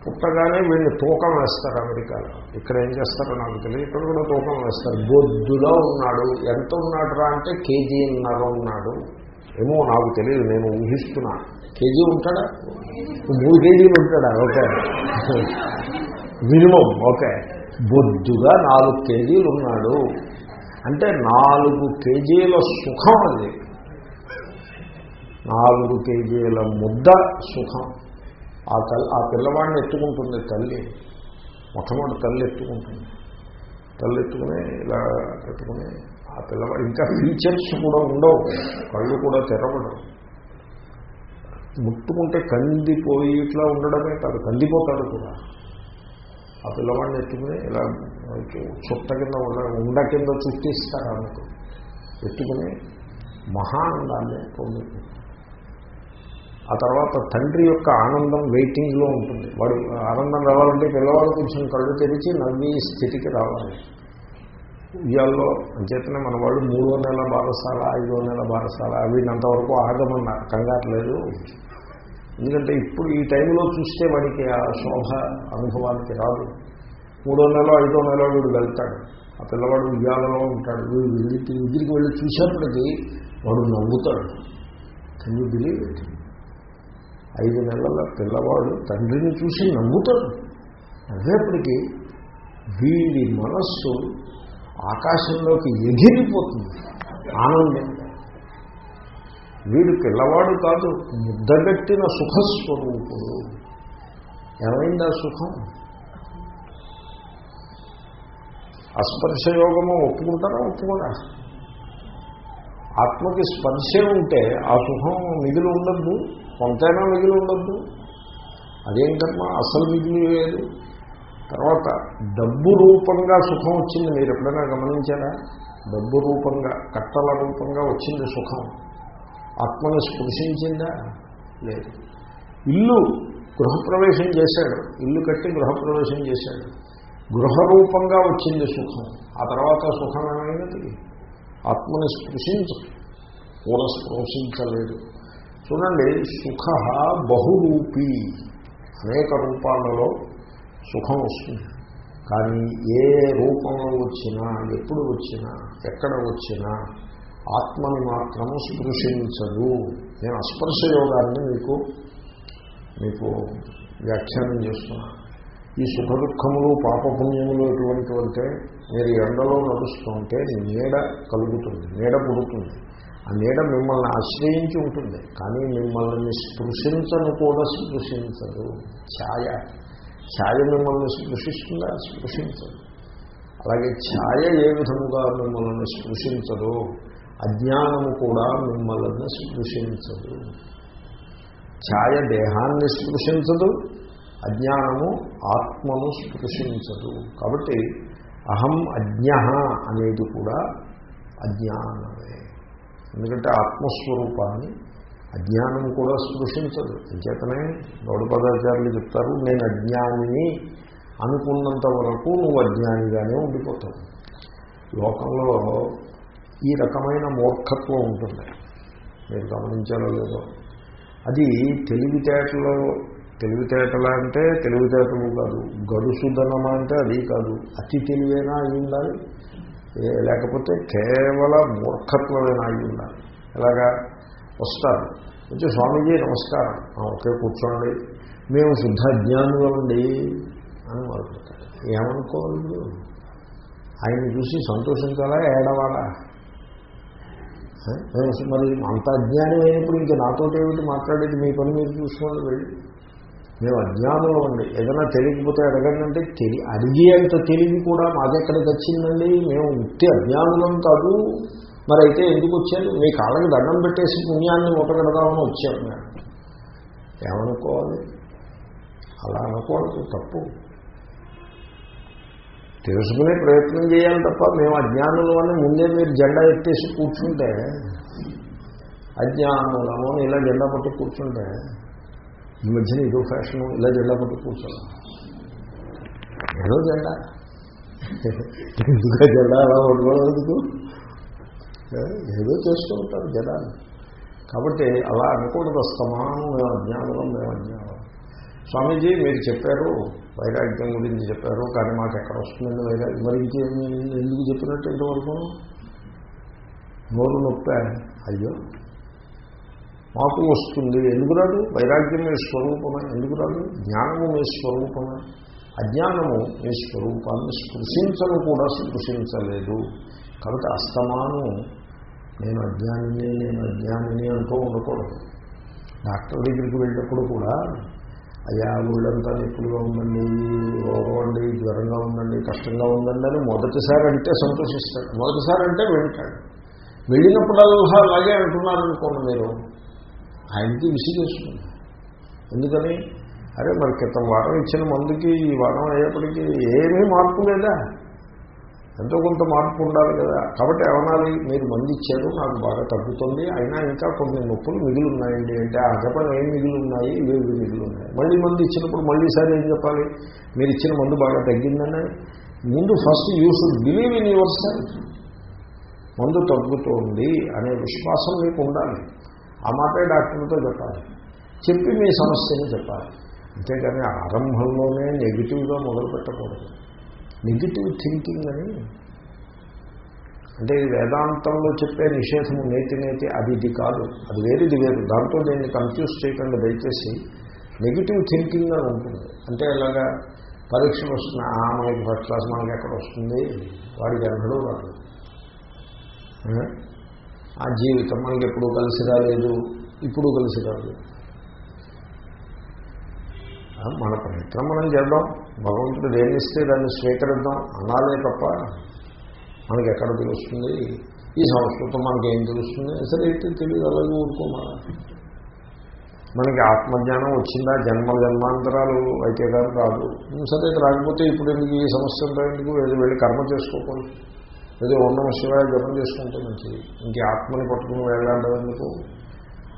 పుట్టగానే వీళ్ళు తూకం వేస్తారు అమెరికాలో. ఇక్కడ ఏం చేస్తారో నాకు తెలియదు. ఇక్కడ కూడా తూకం వేస్తారు. బొద్దులో ఉన్నాడు. ఎంత ఉన్నాడు రా అంటే కేజీన్నర ఉన్నాడు. ఏమో నాకు తెలియదు. నేను ఊహిస్తున్నా. కేజీ ఉంటాడా? మూడు కేజీలు ఉంటాడా? ఓకే. మినిమం. ఓకే. బొద్దుగా నాలుగు కేజీలు ఉన్నాడు. అంటే నాలుగు కేజీల సుఖం అది. నాలుగు కేజీల ముద్ద సుఖం. ఆ తల్లి ఆ పిల్లవాడిని ఎత్తుకుంటుంది తల్లి. మొట్టమొదటి తల్లి ఎత్తుకుంటుంది. తల్లి ఎత్తుకుని ఇలా పెట్టుకుని ఆ పిల్లవాడు ఇంకా ఫీచర్స్ కూడా ఉండవు. కళ్ళు కూడా తెరవడం. ముట్టుకుంటే కందిపోయి ఇట్లా ఉండడమే కాదు కందిపోతాడు కూడా. ఆ పిల్లవాడిని ఎత్తుకుని ఇలా చుట్ట కింద ఉండ కింద చుట్టిస్తారు ఆమెకు. ఎత్తుకుని మహానందాన్ని పొందుతుంది. ఆ తర్వాత తండ్రి యొక్క ఆనందం వెయిటింగ్లో ఉంటుంది. వాడు ఆనందం రావాలంటే పిల్లవాడు కొంచెం కళ్ళు తెరిచి నవ్వి స్థితికి రావాలి. ఉయ్యాల్లో అంచేతనే మన వాళ్ళు మూడో నెల బారసాల ఐదో నెల బారసాల వీళ్ళంతవరకు ఆగమన్నారు కంగారు లేదు. ఎందుకంటే ఇప్పుడు ఈ టైంలో చూస్తే వాడికి ఆ శోభ అనుభవానికి రాదు. మూడో నెల ఐదో నెల వీడు వెళ్తాడు. ఆ పిల్లవాడు ఉయ్యాలలో ఉంటాడు. వీడు వెళ్ళి ఇంటికి వెళ్ళి చూసేప్పటికీ వాడు నవ్వుతాడు. కెన్ యూ బిలీవ్ ఇట్ ఐదు నెలల పిల్లవాడు తండ్రిని చూసి నమ్ముతాడు అదేపటికి వీడి మనస్సు ఆకాశంలోకి ఎగిరిపోతుంది. ఆనందం. వీడు పిల్లవాడు కాదు ముద్దగట్టిన సుఖస్వరూపుడు. ఏమైందా సుఖం? అస్పర్శయోగము ఒప్పుకుంటారా ఒప్పుకోరా? ఆత్మకి స్పర్శ ఉంటే ఆ సుఖం మిగిలి ఉండద్దు కొంతైనా మిగిలి ఉండద్దు. అదేం కర్మ? అసలు మిగిలి లేదు. తర్వాత డబ్బు రూపంగా సుఖం వచ్చింది మీరు ఎప్పుడైనా గమనించారా? డబ్బు రూపంగా కట్టల రూపంగా వచ్చింది సుఖం. ఆత్మను స్పృశించిందా? లేదు. ఇల్లు గృహప్రవేశం చేశాడు. ఇల్లు కట్టి గృహప్రవేశం చేశాడు. గృహరూపంగా వచ్చింది సుఖం. ఆ తర్వాత సుఖం ఏమైనది ఆత్మని స్పృశించు కూడా స్పృశించలేదు. చూడండి సుఖ బహురూపీ. అనేక రూపాలలో సుఖం వస్తుంది. కానీ ఏ రూపంలో వచ్చినా ఎప్పుడు వచ్చినా ఎక్కడ వచ్చినా ఆత్మను మాత్రము స్పృశించదు. నేను అస్పర్శ యోగాన్ని మీకు మీకు వ్యాఖ్యానం చేస్తున్నాను. ఈ సుఖ దుఃఖములు పాపపుణ్యములు ఎటువంటివి అంటే మీరు ఎండలో నడుస్తుంటే నీడ కలుగుతుంది నీడ పుడుతుంది. ఆ నీడ మిమ్మల్ని ఆశ్రయించి ఉంటుంది కానీ మిమ్మల్ని స్పృశించను కూడా స్పృశించదు. ఛాయ. ఛాయ మిమ్మల్ని స్పృశిస్తుందా? స్పృశించదు. అలాగే ఛాయ ఏ విధముగా మిమ్మల్ని స్పృశించదు అజ్ఞానము కూడా మిమ్మల్ని స్పృశించదు. ఛాయ దేహాన్ని స్పృశించదు అజ్ఞానము ఆత్మను స్పృశించదు. కాబట్టి అహం అజ్ఞ అనేది కూడా అజ్ఞానమే. ఎందుకంటే ఆత్మస్వరూపాన్ని అజ్ఞానం కూడా స్పృశించదు. అంచేతనే గౌడపదాచార్యులు చెప్తారు నేను అజ్ఞానిని అనుకున్నంత వరకు నువ్వు అజ్ఞానిగానే ఉండిపోతావు. లోకంలో ఈ రకమైన మూర్ఖత్వం ఉంటుంది. మీరు గమనించారో లేదో. అది తెలివితేటలో తెలివితేటలా అంటే తెలివితేటలు కాదు. గడుసుదనమా అంటే అది కాదు. అతి తెలివైనా అయి ఉండాలి. లేకపోతే కేవల మూర్ఖత్వమైనా అయి ఉండాలి. ఎలాగా? వస్తారు. వచ్చి స్వామీజీ నమస్కారం. ఒకే కూర్చోండి. మేము శుద్ధ అజ్ఞానులండి అని మొదలుపెట్టాలి ఏమనుకోవాలి ఆయన చూసి సంతోషించాలా? ఏడవాలా? మరి అంత అజ్ఞానం అయినప్పుడు ఇంకా నాతో ఏమిటి మాట్లాడేది? మీ పని మీరు చూసుకోండి వెళ్ళి. మేము అజ్ఞానంలో ఉండి ఏదైనా తెలియకపోతే అడగండి అంటే తెలి అంత తెలివి కూడా మాకెక్కడికి వచ్చిందండి? మేము ఉత్తి అజ్ఞానులం కాదు. మరి అయితే ఎందుకు వచ్చాను మీ కాళ్ళకి దండం పెట్టేసి పుణ్యాన్ని ఒకగడదామని వచ్చాను నేను ఏమనుకోవాలి? అలా అనకూడదు తప్పు. తెలుసుకునే ప్రయత్నం చేయాలి తప్ప మేము అజ్ఞానులు అని ముందే మీరు జెండా ఎత్తేసి కూర్చుంటే అజ్ఞానులము అని ఇలా జెండా పట్టు కూర్చుంటే ఈ మధ్యన ఇదో ఫ్యాషన్ ఇలా జెండా పట్టు కూర్చోాలి ఏదో జెండా. ఎందుకు జెండా అలా పట్టుకోవద్దు ఏదో చేస్తూ ఉంటారు జనాన్ని కాబట్టి అలా అనకూడదు. అస్తమానం మేము అజ్ఞానం మేము అజ్ఞానం స్వామీజీ మీరు చెప్పారు వైరాగ్యం గురించి చెప్పారు కానీ మాకు ఎక్కడ వస్తుందండి వైరాగ్యం? మరి ఇంకేమి ఎందుకు చెప్పినట్టు ఇంతవరకు? నోరు నొప్పా? అయ్యో. మాకు వస్తుంది. ఎందుకు రాదు? వైరాగ్యం మీ స్వరూపమే. ఎందుకు రాదు? జ్ఞానము మీ స్వరూపమే. అజ్ఞానము మీ స్వరూపాన్ని స్పృశించను కూడా స్పృశించలేదు. కాబట్టి అస్తమానం నేను అజ్ఞానిని నేను అజ్ఞానిని అంటూ ఉండకూడదు. డాక్టర్ దగ్గరికి వెళ్ళినప్పుడు కూడా అయ్యా ఊళ్ళంతా నొప్పులుగా ఉందండి రోగం అండి జ్వరంగా ఉందండి కష్టంగా ఉందండి అని మొదటిసారి అంటే సంతోషిస్తాడు. మొదటిసారి అంటే వెళ్తాడు. వెళ్ళినప్పుడల్లా అలాగే అంటున్నారనుకోండి మీరు. ఆయనకి విసిగేస్తుంది ఎందుకని? అరే మరి క్రితం వారం ఇచ్చిన మందుకి ఈ వారం అయ్యేప్పటికీ ఏమీ మార్పు లేదా? ఎంతో కొంత మార్పు ఉండాలి కదా. కాబట్టి ఏమనాలి? మీరు మంది ఇచ్చారు నాకు బాగా తగ్గుతుంది. అయినా ఇంకా కొన్ని నొప్పులు మిగిలి ఉన్నాయండి అంటే ఆ చెప్పని ఏం మిగిలి ఉన్నాయి ఇవి మిగిలి ఉన్నాయి మళ్ళీ మందు ఇచ్చినప్పుడు మళ్ళీ సారి ఏం చెప్పాలి? మీరు ఇచ్చిన మందు బాగా తగ్గిందని? ముందు first you should believe in yourself. మందు తగ్గుతోంది అనే విశ్వాసం మీకు ఉండాలి. ఆ మాటే డాక్టర్తో చెప్పాలి. చెప్పి మీ సమస్యని చెప్పాలి. అంతేకాని ఆరంభంలోనే నెగిటివ్గా మొదలు పెట్టకూడదు. నెగిటివ్ థింకింగ్ అని అంటే ఇది వేదాంతంలో చెప్పే నిషేధము నేతి నేతి అది ఇది కాదు. అది వేరేది వేరు. దాంతో దీన్ని కన్ఫ్యూజ్ చేయకుండా దయచేసి నెగిటివ్ థింకింగ్ అని ఉంటుంది. అంటే ఇలాగా పరీక్షలు వస్తున్నాయి ఆ మనకి ఫస్ట్ క్లాస్ మనకి ఎక్కడ వస్తుంది? వాడికి ఎన్నడూ రాదు. ఆ? జీవితం మనకి ఎప్పుడు కలిసి రాలేదు ఇప్పుడు కలిసి రాలేదు. మన ప్రయత్నం మనం చేద్దాం. భగవంతుడు దేనిస్తే దాన్ని స్వీకరిద్దాం అనాలే తప్ప మనకి ఎక్కడ తెలుస్తుంది? ఈ సంస్కృతం మనకి ఏం తెలుస్తుంది? సరే అయితే తెలియదు అలాగే ఊరుకోమా మనకి ఆత్మజ్ఞానం వచ్చిందా? జన్మ జన్మాంతరాలు అయితే కాదు. రాదు సరే రాకపోతే ఇప్పుడు ఎందుకు ఈ సమస్య ఎందుకు? వెళ్ళి కర్మ చేసుకోకూడదు. ఏదో ఉన్న శివాయ జపం చేసుకుంటే మంచిది. ఇంకే ఆత్మని పట్టుకుని వెళ్ళాలి ఎందుకు?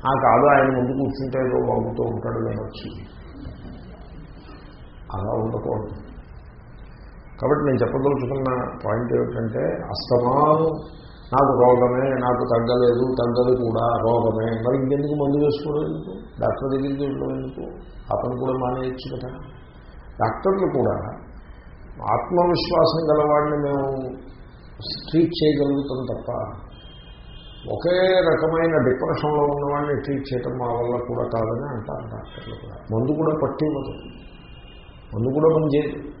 ఆ కాదు ఆయన ముందు కూర్చుంటే ఏదో బాగుతూ ఉంటాడు వచ్చి అలా ఉండకూడదు. కాబట్టి నేను చెప్పదలుచుకున్న పాయింట్ ఏమిటంటే అస్తమాను నాకు రోగమే నాకు తగ్గలేదు తగ్గదు కూడా రోగమే. మరి ఇంకెందుకు మందు వేసుకోవడం ఎందుకు? డాక్టర్ దగ్గరికి వెళ్ళడం ఎందుకు? అతను కూడా మానేయచ్చు కదా. డాక్టర్లు కూడా ఆత్మవిశ్వాసం గలవాడిని మేము ట్రీట్ చేయగలుగుతాం తప్ప ఒకే రకమైన డిప్రెషన్లో ఉన్నవాడిని ట్రీట్ చేయటం మా వల్ల కూడా కాదని అంటారు డాక్టర్లు కూడా. మందు కూడా పట్టివ్వదు. మందు కూడా పని చేయదు.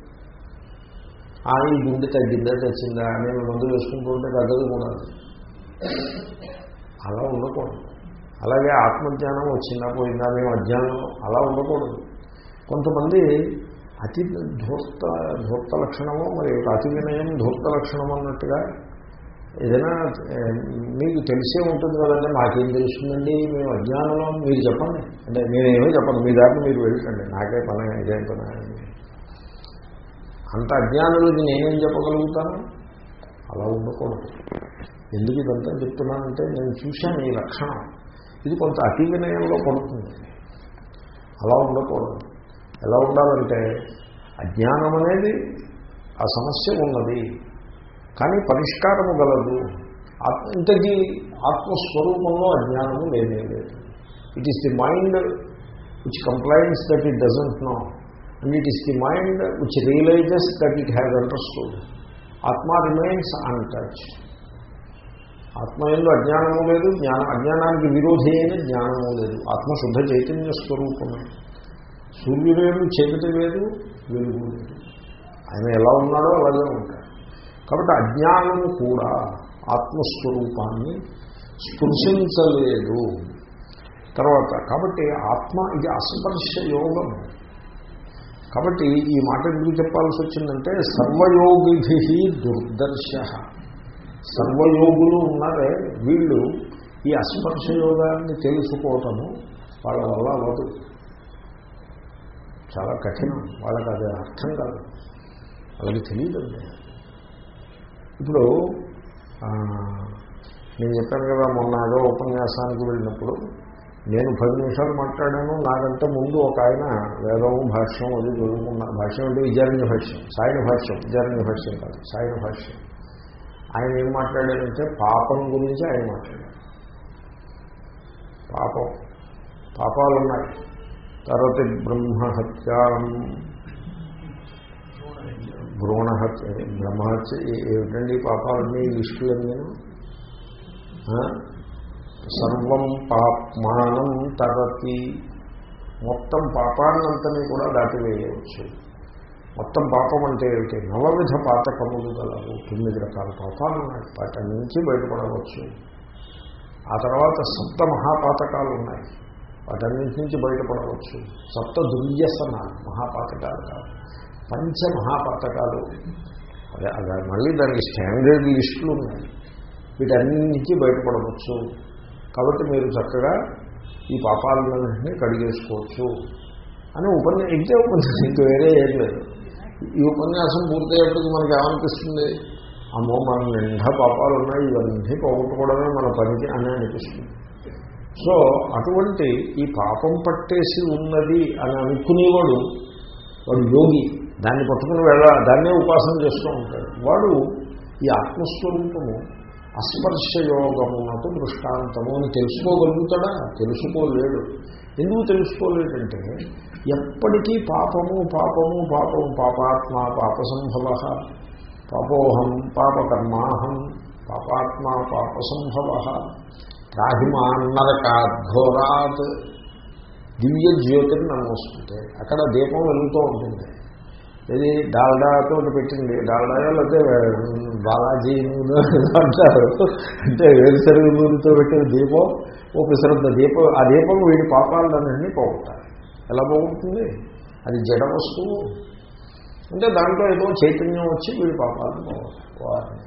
ఆ ఈ గుండె తగ్గిందా తెచ్చిందా నేను మందు వేసుకుంటూ ఉంటే తగ్గదు కూడా. అలా ఉండకూడదు. అలాగే ఆత్మజ్ఞానం వచ్చిందా పోయిందా మేము అజ్ఞానం అలా ఉండకూడదు. కొంతమంది అతి ధూర్త ధూర్త లక్షణమో మరి అతి వినయం ధూర్త లక్షణం అన్నట్టుగా ఏదైనా మీకు తెలిసే ఉంటుంది కదండి మాకేం తెలుస్తుందండి మేము అజ్ఞానంలో మీరు చెప్పండి. అంటే నేనేమీ చెప్పను మీ దారిని మీరు వెళ్ళండి నాకే పని ఇదేం పని. అంత అజ్ఞానులకి నేనేం చెప్పగలుగుతాను? అలా ఉండకూడదు. ఎందుకు ఇదంతా చెప్తున్నానంటే నేను చూశాను ఈ లక్షణం. ఇది కొంత అతి వినయంలో పడుతుంది. అలా ఉండకూడదు. ఎలా ఉండాలంటే అజ్ఞానం అనేది ఆ సమస్య ఉన్నది. కానీ పరిష్కారము గలదు. ఆత్మ ఇంతకీ ఆత్మస్వరూపంలో అజ్ఞానము లేదే లేదు. It is the mind which complains that it doesn't know and it is the mind which realises that it has understood atma remains untouch ఆత్మ ఎందు అజ్ఞానము లేదు జ్ఞాన అజ్ఞానానికి విరోధి అయిన జ్ఞానము లేదు. ఆత్మ శుద్ధ చైతన్య స్వరూపమే. సూర్యుడు చీకటి లేదు వెలుగు లేదు. ఆయన ఎలా ఉన్నాడో అలాగే ఉంటాడు. కాబట్టి అజ్ఞానం కూడా ఆత్మస్వరూపాన్ని స్పృశించలేదు. తర్వాత కాబట్టి ఆత్మ ఇది అస్పర్శ యోగం. కాబట్టి ఈ మాట ఎందుకు చెప్పాల్సి వచ్చిందంటే సర్వయోగిభి దుర్దర్శ. సర్వయోగులు ఉన్నారే వీళ్ళు ఈ అస్పర్శ యోగాన్ని తెలుసుకోవటము వాళ్ళ వల్ల అవ్వదు. చాలా కఠినం. వాళ్ళకి అది అర్థం కాదు. వాళ్ళకి తెలియదండి ఇప్పుడు నేను చెప్పాను కదా మొన్న ఏదో ఉపన్యాసానికి వెళ్ళినప్పుడు నేను పది నిమిషాలు మాట్లాడాను నాకంటే ముందు ఒక ఆయన వేదము భాష్యం అది చదువుకున్న భాష్యం అంటే విజారణ్య భాష్యం సాయన భాష్యం విజారణ్య భాష్యం కాదు సాయన భాష్యం. ఆయన ఏం మాట్లాడాడంటే పాపం గురించి ఆయన మాట్లాడారు పాపం. పాపాలు ఉన్నాయి తరతి బ్రహ్మహత్యాం. భ్రూణహత్య బ్రహ్మహత్య ఏ- ఏమిటండి పాపాలన్నీ ఈ లిస్టులన్నీ సర్వం పాప్మానం తరతి. మొత్తం పాపాన్నంతని కూడా దాటివేయవచ్చు. మొత్తం పాపం అంటే ఏమిటి? నవవిధ పాతకములు గలవు. తొమ్మిది రకాల పాపాలు ఉన్నాయి. వాటి నుంచి బయటపడవచ్చు. ఆ తర్వాత సప్త మహాపాతకాలు ఉన్నాయి. వాటన్నింటి నుంచి బయటపడవచ్చు. సప్త దుర్వ్యసన మహాపాతకాలు. కాదు పంచ మహాపాతకాలు. అదే అదే మళ్ళీ దానికి స్టాండర్డ్ లిస్టులు ఉన్నాయి. వీటన్నిటి బయటపడవచ్చు. కాబట్టి మీరు చక్కగా ఈ పాపాలన్నింటినీ కడిగేసుకోవచ్చు అని ఉపన్యాసం ఇంకే ఉపన్యాసం ఇంక వేరే ఏం లేదు. ఈ ఉపన్యాసం పూర్తయ్యేప్పటికి మనకి ఏమనిపిస్తుంది? అమ్మో మన నిండా పాపాలు ఉన్నాయి ఇవన్నీ పోగొట్టుకోవడమే మన పనికి అని అనిపిస్తుంది. సో అటువంటి ఈ పాపం పట్టేసి ఉన్నది అని అనుకునేవాడు వాడు యోగి. దాన్ని పట్టుకుని వెళ్ళ దాన్నే ఉపాసన చేస్తూ ఉంటాడు. వాడు ఈ ఆత్మస్వరూపము అస్పర్శ యోగమునకు దృష్టాంతము అని తెలుసుకోగలుగుతాడా? తెలుసుకోలేడు. ఎందుకు తెలుసుకోలేదంటే ఎప్పటికీ పాపము పాపము పాపము పాపాత్మ పాప సంభవ పాపోహం పాపకర్మాహం పాపాత్మ పాప సంభవ రాహిమాన్నరకాఘోరాత్ దివ్య జ్యోతిని నమోస్తుంటే అక్కడ దీపం వెలుగుతూ ఉంటుంది. ఇది డాల్డాతో పెట్టింది. డాల్డాయో లేకపోతే బాలాజీ నూనె అంటారు. అంటే వేరుశెరుగు నూనెతో పెట్టిన దీపం ఓ పిసరంత దీపం. ఆ దీపం వీడి పాపాలన్నీ పోగొట్టాలి. ఎలా పోగొడుతుంది? అది జడ వస్తువు. అంటే దాంట్లో ఏదో చైతన్యం వచ్చి వీడి పాపాలను పోగొట్టాలి.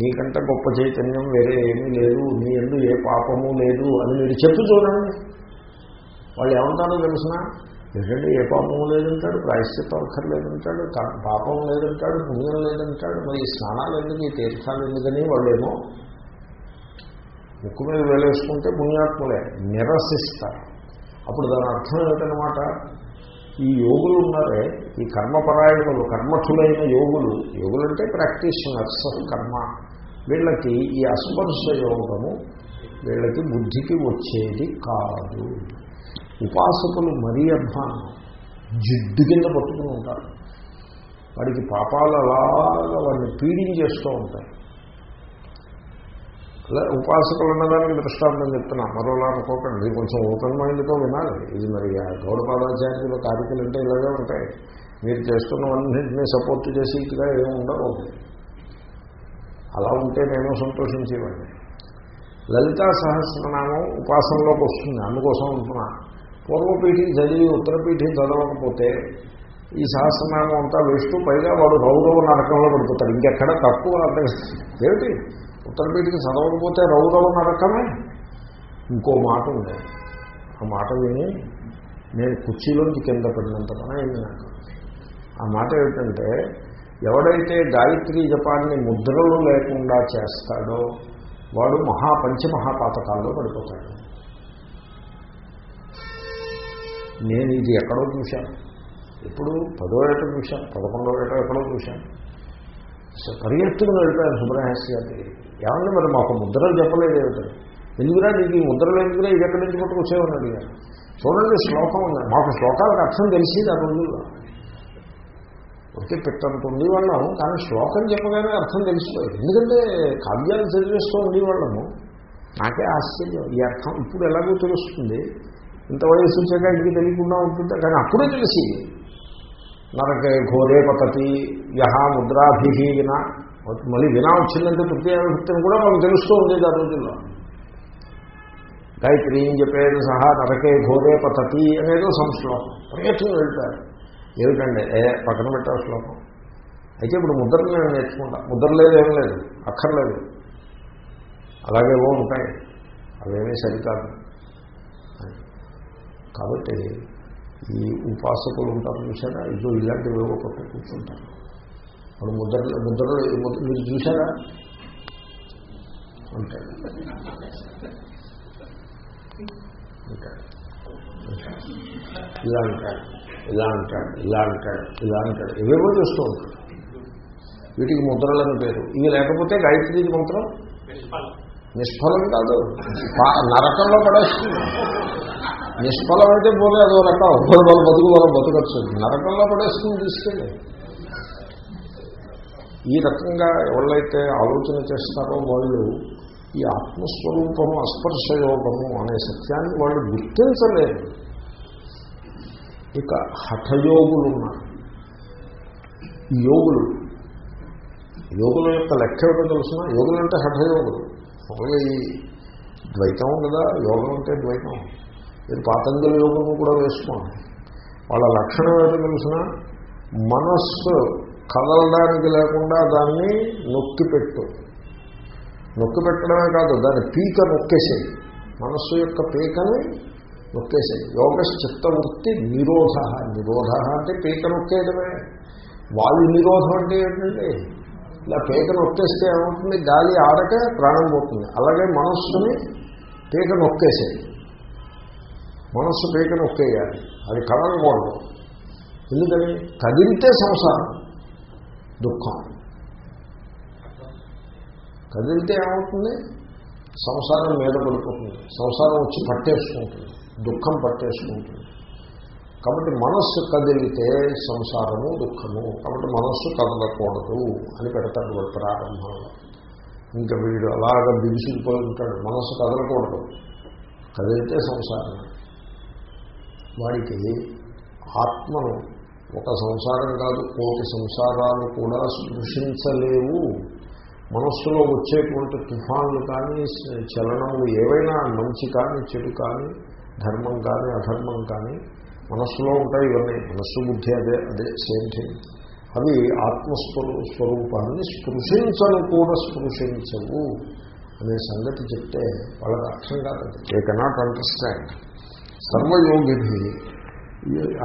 నీకంటే గొప్ప చైతన్యం వేరే ఏమీ లేదు నీ ఎందు ఏ పాపము లేదు అని మీరు చెప్పు చూడండి. వాళ్ళు ఏమంటారో తెలిసిన? ఏంటంటే ఏ పాపం లేదంటాడు ప్రాయశ్చిత్తం అక్కర్లేదంటాడు పాపం లేదంటాడు పుణ్యం లేదంటాడు మరి ఈ స్నానాలు ఎందుకు ఈ తీర్థాలు ఎందుకని వాళ్ళేమో ముక్కు మీద వేలేసుకుంటే పుణ్యాత్ములే నిరసిస్తారు. అప్పుడు దాని అర్థం ఏమిటనమాట ఈ యోగులు ఉన్నారే ఈ కర్మపరాయణులు కర్మఠులైన యోగులు యోగులంటే ప్రాక్టీషనర్స్ ఆఫ్ కర్మ. వీళ్ళకి ఈ అస్పర్శ యోగము వీళ్ళకి బుద్ధికి వచ్చేది కాదు. ఉపాసకులు మరీ అధ్వానం జిడ్డు కింద పట్టుకుని ఉంటారు. వాడికి పాపాలు అలాగా వాడిని పీడించేస్తూ ఉంటాయి అలా ఉపాసకులు ఉన్నదానికి దృష్టాంతం చెప్తున్నా. మరోలా అనుకోకండి. కొంచెం ఓపెన్ మైండ్తో వినాలి. ఇది మరి ఆ గౌడపాదాచార్యుల కార్యక్రమాలు అంటే ఇలాగే ఉంటాయి. మీరు చేస్తున్నవన్నింటినీ సపోర్ట్ చేసి ఇదిగా ఏమి ఉండవు. అలా ఉంటే నేను సంతోషించేవాడిని. లలితా సహస్రనామం ఉపాసనలోకి వస్తుంది అందుకోసం ఉంటున్నా పూర్వపీఠి చదివి ఉత్తరపీఠి చదవకపోతే ఈ సహస్రనామం అంతా వేస్తూ పైగా వాడు రౌరవ నరకంలో పడిపోతాడు. ఇంకెక్కడ తక్కువ అర్థం ఏమిటి? ఉత్తరపీఠకి చదవకపోతే రౌరవ నరకమే? ఇంకో మాట ఉంది. ఆ మాట విని నేను కుర్చీలోంచి కింద పడినంత పని అయింది నాకు. ఆ మాట ఏమిటంటే ఎవడైతే గాయత్రి జపాన్ని ముద్రలు లేకుండా చేస్తాడో వాడు మహాపంచమహాపాతకాల్లో పడిపోతాడు. నేను ఇది ఎక్కడో చూశాను. ఎప్పుడు? పదో ఏట చూశాను. పదకొండో ఏట ఎక్కడో చూశాను. పరిగెత్తుకుని వెళ్ళిపోయాను సుబ్రహ్మణ్య గారి ఏమన్నా మరి మాకు ముద్రలు చెప్పలేదు ఏమిటి? ఎందుకురా నీకు ఈ ముద్రలు ఎందుకురా? ఇది ఎక్కడి నుంచి పట్టుకొచ్చేవని అడిగాను చూడండి శ్లోకం ఉంది. మాకు శ్లోకాలకు అర్థం తెలిసింది ఆ రోజుల్లో. ఒకే పెట్టంత ఉండేవాళ్ళం కానీ శ్లోకం చెప్పగానే అర్థం తెలిసిపోయింది ఎందుకంటే కావ్యాలు చదివేస్తూ ఉండేవాళ్ళము. నాకే ఆశ్చర్యం. ఈ అర్థం ఇప్పుడు ఎలాగో తెలుస్తుంది. ఇంత వయసు వచ్చాక ఇంటికి తెలియకుండా ఉంటుంది కానీ అప్పుడే తెలిసి. నరకే ఘోరే పతతి యహ ముద్రాభి విన మళ్ళీ వినా వచ్చిందంటే తృతీయ కూడా మనకు తెలుస్తూ ఉండేది ఆ రోజుల్లో. గాయత్రి చెప్పేది సహా నరకే ఘోరే పతతి అనేది సంశ్లోకం. ప్రయత్నం వెళ్తారు. ఏమిటండి? ఏ పక్కన పెట్టారు శ్లోకం? అయితే ఇప్పుడు ముద్రలు నేను నేర్చుకుంటా. ముద్ర లేదు ఏం లేదు. అక్కర్లేదు. అలాగేవో ఉంటాయి. అవేమీ సరికాదు. కాబట్టి ఈ ఉపాసకులు ఉంటారు చూసారా ఇదో ఇలాంటివి ఏవో కొట్టు కూర్చుంటారు. ఇప్పుడు ముద్రలు ముద్రలు మీరు చూసారా ఉంటాయి. ఇలా ఉంటాయి. ఇలా అంటాడు ఇలా అంటాడు ఇలా అంటాడు. ఇవేవో చూస్తూ ఉంటాడు. వీటికి ముద్రలని పేరు. ఇవి లేకపోతే గాయత్రి మంత్రం నిష్ఫలం. కాదు. నరకంలో పడేస్తుంది. నిష్ఫలం అయితే పోలే అదో రకం. ఒకరు వాళ్ళు బతుకు వాళ్ళు బతుకొచ్చు నరకంలో పడేస్తుంది తీసుకెళ్ళి. ఈ రకంగా ఎవళ్ళైతే ఆలోచన చేస్తారో వాళ్ళు ఈ ఆత్మస్వరూపము అస్పర్శయోగము అనే సత్యాన్ని వాళ్ళు గుర్తించలేరు. ఇక హఠయోగులు ఉన్నారు యోగులు యోగుల యొక్క లెక్క ఏమిటో తెలుసిన? యోగులు అంటే హఠయోగులు. మామూలుగా ఈ ద్వైతం కదా యోగం అంటే ద్వైతం. మీరు పాతంజల యోగము కూడా వేసుకోండి. వాళ్ళ లక్షణం ఏమిటో తెలిసిన? మనస్సు కదలడానికి లేకుండా దాన్ని నొక్కి పెట్టు. నొక్కి పెట్టడమే కాదు దాని పీక నొక్కేసేది మనస్సు యొక్క పీకని నొక్కేసాయి యోగ చిత్తవృత్తి నిరోధ నిరోధ అంటే పీక నొక్కేయడమే. వాయు నిరోధం అంటే ఏంటండి? ఇలా పీక నొక్కేస్తే ఏమవుతుంది? గాలి ఆడక ప్రాణం పోతుంది. అలాగే మనస్సుని పీక నొక్కేసేది మనస్సు పీక నొక్కేయాలి. అది కదలకూడదు. ఎందుకని? కదిలితే సంసారం దుఃఖం. కదిలితే ఏమవుతుంది? సంసారం మీద పడిపోతుంది. సంసారం వచ్చి పట్టేసుకుంటుంది. దుఃఖం పట్టేసుకుంటుంది. కాబట్టి మనస్సు కదిలితే సంసారము దుఃఖము. కాబట్టి మనస్సు కదలకూడదు అని పెడతాడు వాడు ప్రారంభంలో. ఇంకా వీడు అలాగ బిగుసుకుపోయి ఉంటాడు. మనస్సు కదలకూడదు. కదిలితే సంసారం వాడికి ఆత్మను ఒక సంసారం కాదు కోటి సంసారాలు కూడా స్పృశించలేవు మనస్సులో వచ్చేటువంటి తుఫాన్లు కానీ చలనములు ఏవైనా మంచి కానీ చెడు కానీ ధర్మం కానీ అధర్మం కానీ మనస్సులో ఉంటాయి ఇవన్నీ. మనస్సు బుద్ధి అదే అదే సేమ్ థింగ్ అవి ఆత్మస్వరూ స్వరూపాన్ని స్పృశించను కూడా స్పృశించవు అనే సంగతి చెప్తే వాళ్ళకి అర్థం కాదు. ఏ కెనాట్ అండర్స్టాండ్ సర్వయోగి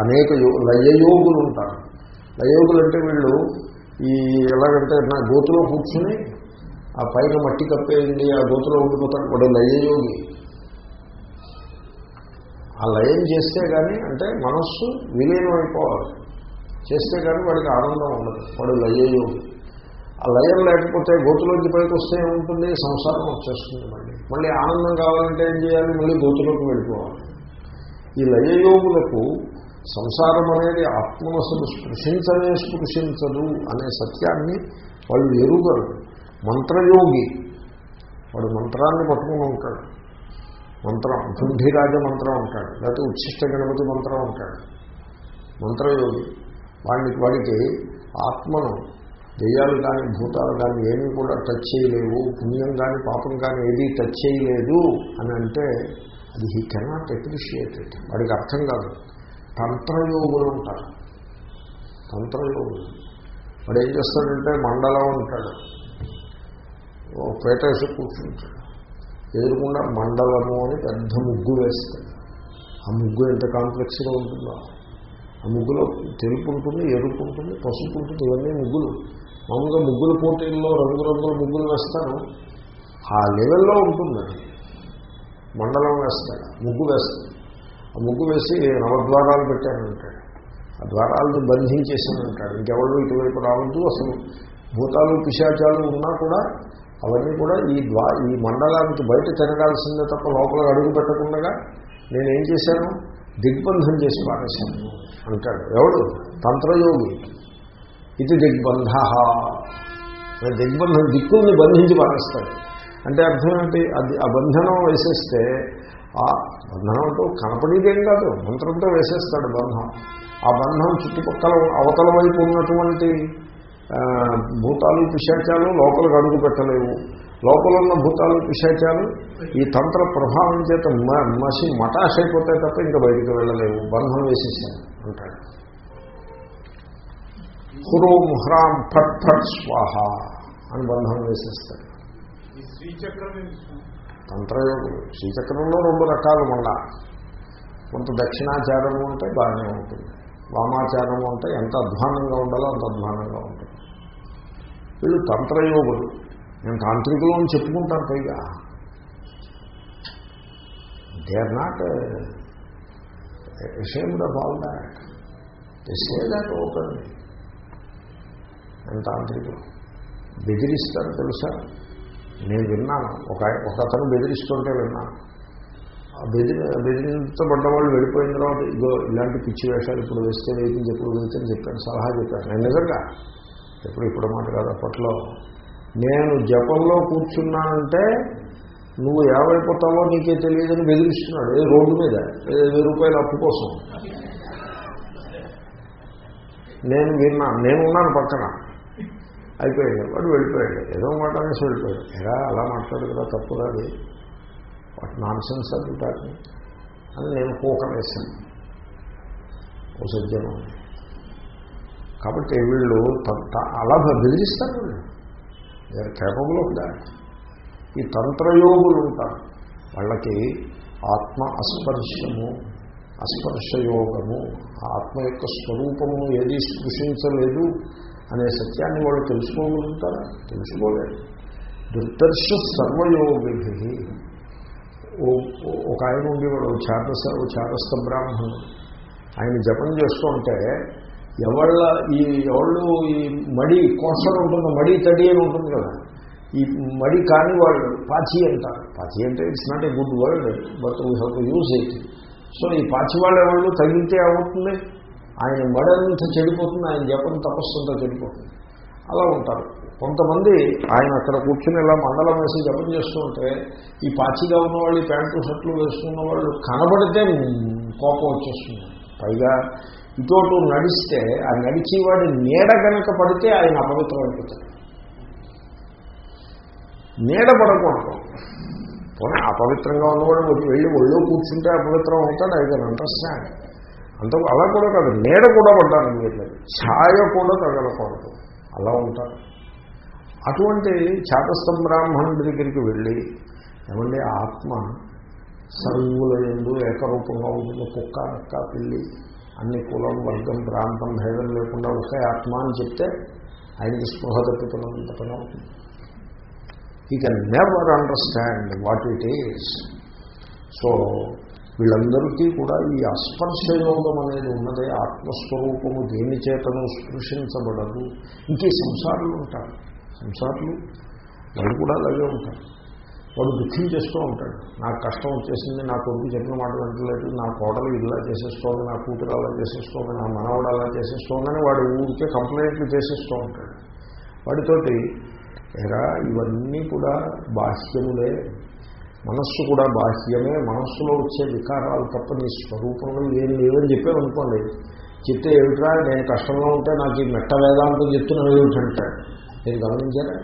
అనేక లయయోగులు ఉంటారు. లయయోగులు అంటే వీళ్ళు ఈ ఎలాగంటే నా గోతులో కూర్చుని ఆ పైన మట్టి కప్పేయండి ఆ గోతులో ఉండిపోతాడు వాడు లయయోగి. ఆ లయం చేస్తే కానీ అంటే మనస్సు విలీనం అయిపోవాలి చేస్తే కానీ వాడికి ఆనందం ఉండదు. వాడు లయయోగి ఆ లయం లేకపోతే గోతులోకి పైకి వస్తే ఏముంటుంది? సంసారం వచ్చేస్తుంది మళ్ళీ. మళ్ళీ ఆనందం కావాలంటే ఏం చేయాలి? మళ్ళీ గోతులోకి వెళ్ళిపోవాలి. ఈ లయయోగులకు సంసారం అనేది ఆత్మనసలు స్పృశించనే స్పృశించదు అనే సత్యాన్ని వాళ్ళు ఎరుగరు. మంత్రయోగి. వాడు మంత్రాన్ని పట్టుకుని ఉంటాడు. మంత్రం కుంభిరాజ మంత్రం అంటాడు. లేకపోతే ఉచ్ఛిష్ట గణపతి మంత్రం అంటాడు. మంత్రయోగి వాడికి వాడికి ఆత్మను దెయ్యాలు కానీ భూతాలు కానీ ఏమీ కూడా టచ్ చేయలేవు పుణ్యం కానీ పాపం కానీ ఏదీ టచ్ చేయలేదు అని అంటే అది హీ కెనాట్ అప్రిషియేట్ ఇట్ వాడికి అర్థం కాదు. తంత్రయోగులు ఉంటారు. తంత్రయోగులు. వాడు ఏం చేస్తాడంటే మండలం ఉంటాడు ఓ పేటేసి కూర్చుంటాడు. ఎదురుకుండా మండలము అని పెద్ద ముగ్గు వేస్తాడు ఆ ముగ్గు ఎంత కాంప్లెక్స్గా ఉంటుందో. ఆ ముగ్గులో తెలుపు ఉంటుంది ఎరుపు ఉంటుంది పసుపు ఉంటుంది ఇవన్నీ ముగ్గులు. మామూలుగా ముగ్గుల పోటీల్లో రంగురంగుల ముగ్గులు వేస్తాను ఆ లెవెల్లో ఉంటుంది. అది మండలం వేస్తాడు ముగ్గు వేస్తాడు ఆ ముగ్గు వేసి నవద్వారాలు పెట్టానంటాడు ఆ ద్వారాలను బంధించేసానంటాడు ఇంకెవరు ఇటువైపు రావద్దు అసలు. భూతాలు పిశాచాలు ఉన్నా కూడా అవన్నీ కూడా ఈ ద్వా ఈ మండలానికి బయట తిరగాల్సిందే తప్ప లోపల అడుగు పెట్టకుండా నేనేం చేశాను? దిగ్బంధం చేసి పారేశాను అంటాడు. ఎవడు? తంత్రయోగి. ఇది దిగ్బంధ. దిగ్బంధం దిక్కుల్ని బంధించి పారేస్తాడు. అంటే అర్థం ఏంటి? అది ఆ బంధనం వేసేస్తే ఆ బంధనంతో కనపడేదేం కాదు. మంత్రంతో వేసేస్తాడు బంధం. ఆ బంధం చుట్టుపక్కల అవతల వైపు ఉన్నటువంటి భూతాలు పిశాచాలు లోపలికి అడుగు పెట్టలేవు. లోపల ఉన్న భూతాలు పిశాచాలు ఈ తంత్ర ప్రభావం చేత మ- మసి మటాష్ అయిపోతాయి తప్ప ఇంకా బయటికి వెళ్ళలేవు. బంధం వేసేసాను అంటాడు. హురోం హ్రాం ఫట్ ఫట్ స్వాహ అని బంధం వేసేస్తాడు. తంత్రయోగులు. శ్రీచక్రంలో రెండు రకాలు మళ్ళా కొంత దక్షిణాచారము అంటే బాగానే ఉంటుంది. వామాచారము అంటే ఎంత అధ్వానంగా ఉండాలో అంత అధ్వానంగా ఉంటుంది. వీళ్ళు తంత్రయోగులు. నేను తాంత్రికులు అని చెప్పుకుంటాను పైగా. They are not ashamed of all that they say that open నేను తాంత్రికులు. బెదిరిస్తారు తెలుసా? నేను విన్నాను. ఒక ఒక అతను బెదిరిస్తుంటే విన్నాను. ఆ బెదిరి బెదిరించబడ్డ వాళ్ళు వెళ్ళిపోయిన తర్వాత ఇగో ఇలాంటి పిచ్చి వేషాలు ఇప్పుడు వేస్తే వేయించి ఎప్పుడు వేస్తే చెప్పాను సలహా చెప్పాను నేను నిజంగా ఎప్పుడు ఇప్పుడు మాట కాదు అప్పట్లో. నేను జపంలో కూర్చున్నానంటే నువ్వు ఏమైపోతావో నీకే తెలియదని బెదిరిస్తున్నాడు. ఏ రోడ్డు మీద? వెయ్యి రూపాయల అప్పు కోసం? నేను విన్నా నేను ఉన్నాను పక్కన. అయిపోయాడు. వాడు వెళ్ళిపోయాడు. ఏదో మాట అనేసి వెళ్ళిపోయాడు. ఎలా అలా మాట్లాడు కదా తప్పు అది? వాటి నాన్ సెన్స్ అని నేను కూకనేశాను ఓ సజ్జనం. కాబట్టి వీళ్ళు తంత అలా బెదిరిస్తారు వీళ్ళు. దే కేపబుల్ ఆఫ్ దాట్ ఈ తంత్రయోగులు ఉంటారు వాళ్ళకి ఆత్మ అస్పర్శము అస్పర్శయోగము ఆత్మ యొక్క స్వరూపము ఏది స్పృశించలేదు అనే సత్యాన్ని వాళ్ళు తెలుసుకోగలుగుతారా? తెలుసుకోలేదు దుర్దర్శ సర్వయోగి ఒక ఆయన ఉండేవాడు ఓ చాతస ఓ బ్రాహ్మణుడు. ఆయన జపం చేస్తూ ఉంటే ఎవళ్ళ ఈ ఎవళ్ళు ఈ మడి కోసలు ఉంటుంది మడి తడి అని ఉంటుంది కదా. ఈ మడి కాని వాళ్ళు పాచి అంటారు. పాచి అంటే it's not a good word but we have to use it so ఈ పాచి వాళ్ళు ఎవరు తగిలితే అవుతుంది ఆయన మడంతా చెడిపోతుంది ఆయన జపం తపస్సు అంతా చెడిపోతుంది. అలా ఉంటారు. కొంతమంది ఆయన అక్కడ కూర్చుని ఇలా మండలం వేసి జపం చేస్తూ ఉంటే ఈ పాచిగా ఉన్నవాళ్ళు ఈ ప్యాంటు షర్ట్లు వేసుకున్న వాళ్ళు కనబడితే కోపం వచ్చేస్తుంది. పైగా ఇటోటు నడిస్తే ఆ నడిచేవాడి నీడ కనుక పడితే ఆయన అపవిత్రం అయిపోతాడు. నీడ పడకూడదు. పోనీ అపవిత్రంగా ఉన్నవాడు వెళ్ళి ఒళ్ళో కూర్చుంటే అపవిత్రం అవుతాడు ఐ కెన్ అండర్స్టాండ్ అంత అలా కూడా కాదు నీడ కూడా పడ్డాను మీరు ఛాయ కూడా తగలకూడదు అలా ఉంటారు. అటువంటి చాతస్థ బ్రాహ్మణుడి దగ్గరికి వెళ్ళి ఏమంటే ఆత్మ సర్వుల ఎందు ఏకరూపంగా ఉంటుంది కుక్క నక్క పిల్లి అన్ని కులం వర్గం ప్రాంతం భేదం లేకుండా ఒకే ఆత్మ అని చెప్తే ఆయనకి స్పృహ తప్పుతున్నంత పని అవుతుంది he can never understand what it is so వీళ్ళందరికీ కూడా ఈ అస్పర్శయోగం అనేది ఉన్నదే. ఆత్మస్వరూపము దేని చేతను స్పృశించబడదు. ఇంకే సంసారులు ఉంటారు. సంసారులు వాళ్ళు కూడా అలాగే ఉంటారు. వాడు దుఃఖించేస్తూ ఉంటాడు. నాకు కష్టం వచ్చేసింది నా కొడుకు చెప్పిన మాట వింటలేదు నా కోడలు ఇలా చేసేస్తోంది నా కూతురు అలా చేసేస్తోంది నా మనవడు అలా చేసేస్తోందని వాడు ఊరికే కంప్లైంట్లు చేసేస్తూ ఉంటాడు. వాడితోటి ఎరా ఇవన్నీ కూడా బాహ్యములే. మనస్సు కూడా బాహ్యమే. మనస్సులో వచ్చే వికారాలు తప్ప నీ స్వరూపంలో ఏం లేవని చెప్పామనుకోండి చెప్తే ఏమిట్రా నేను కష్టంలో ఉంటే నాకు ఈ మెట్ట వేదాంతం చెప్తున్నావు ఏమిటంటాడు నేను గమనించారా?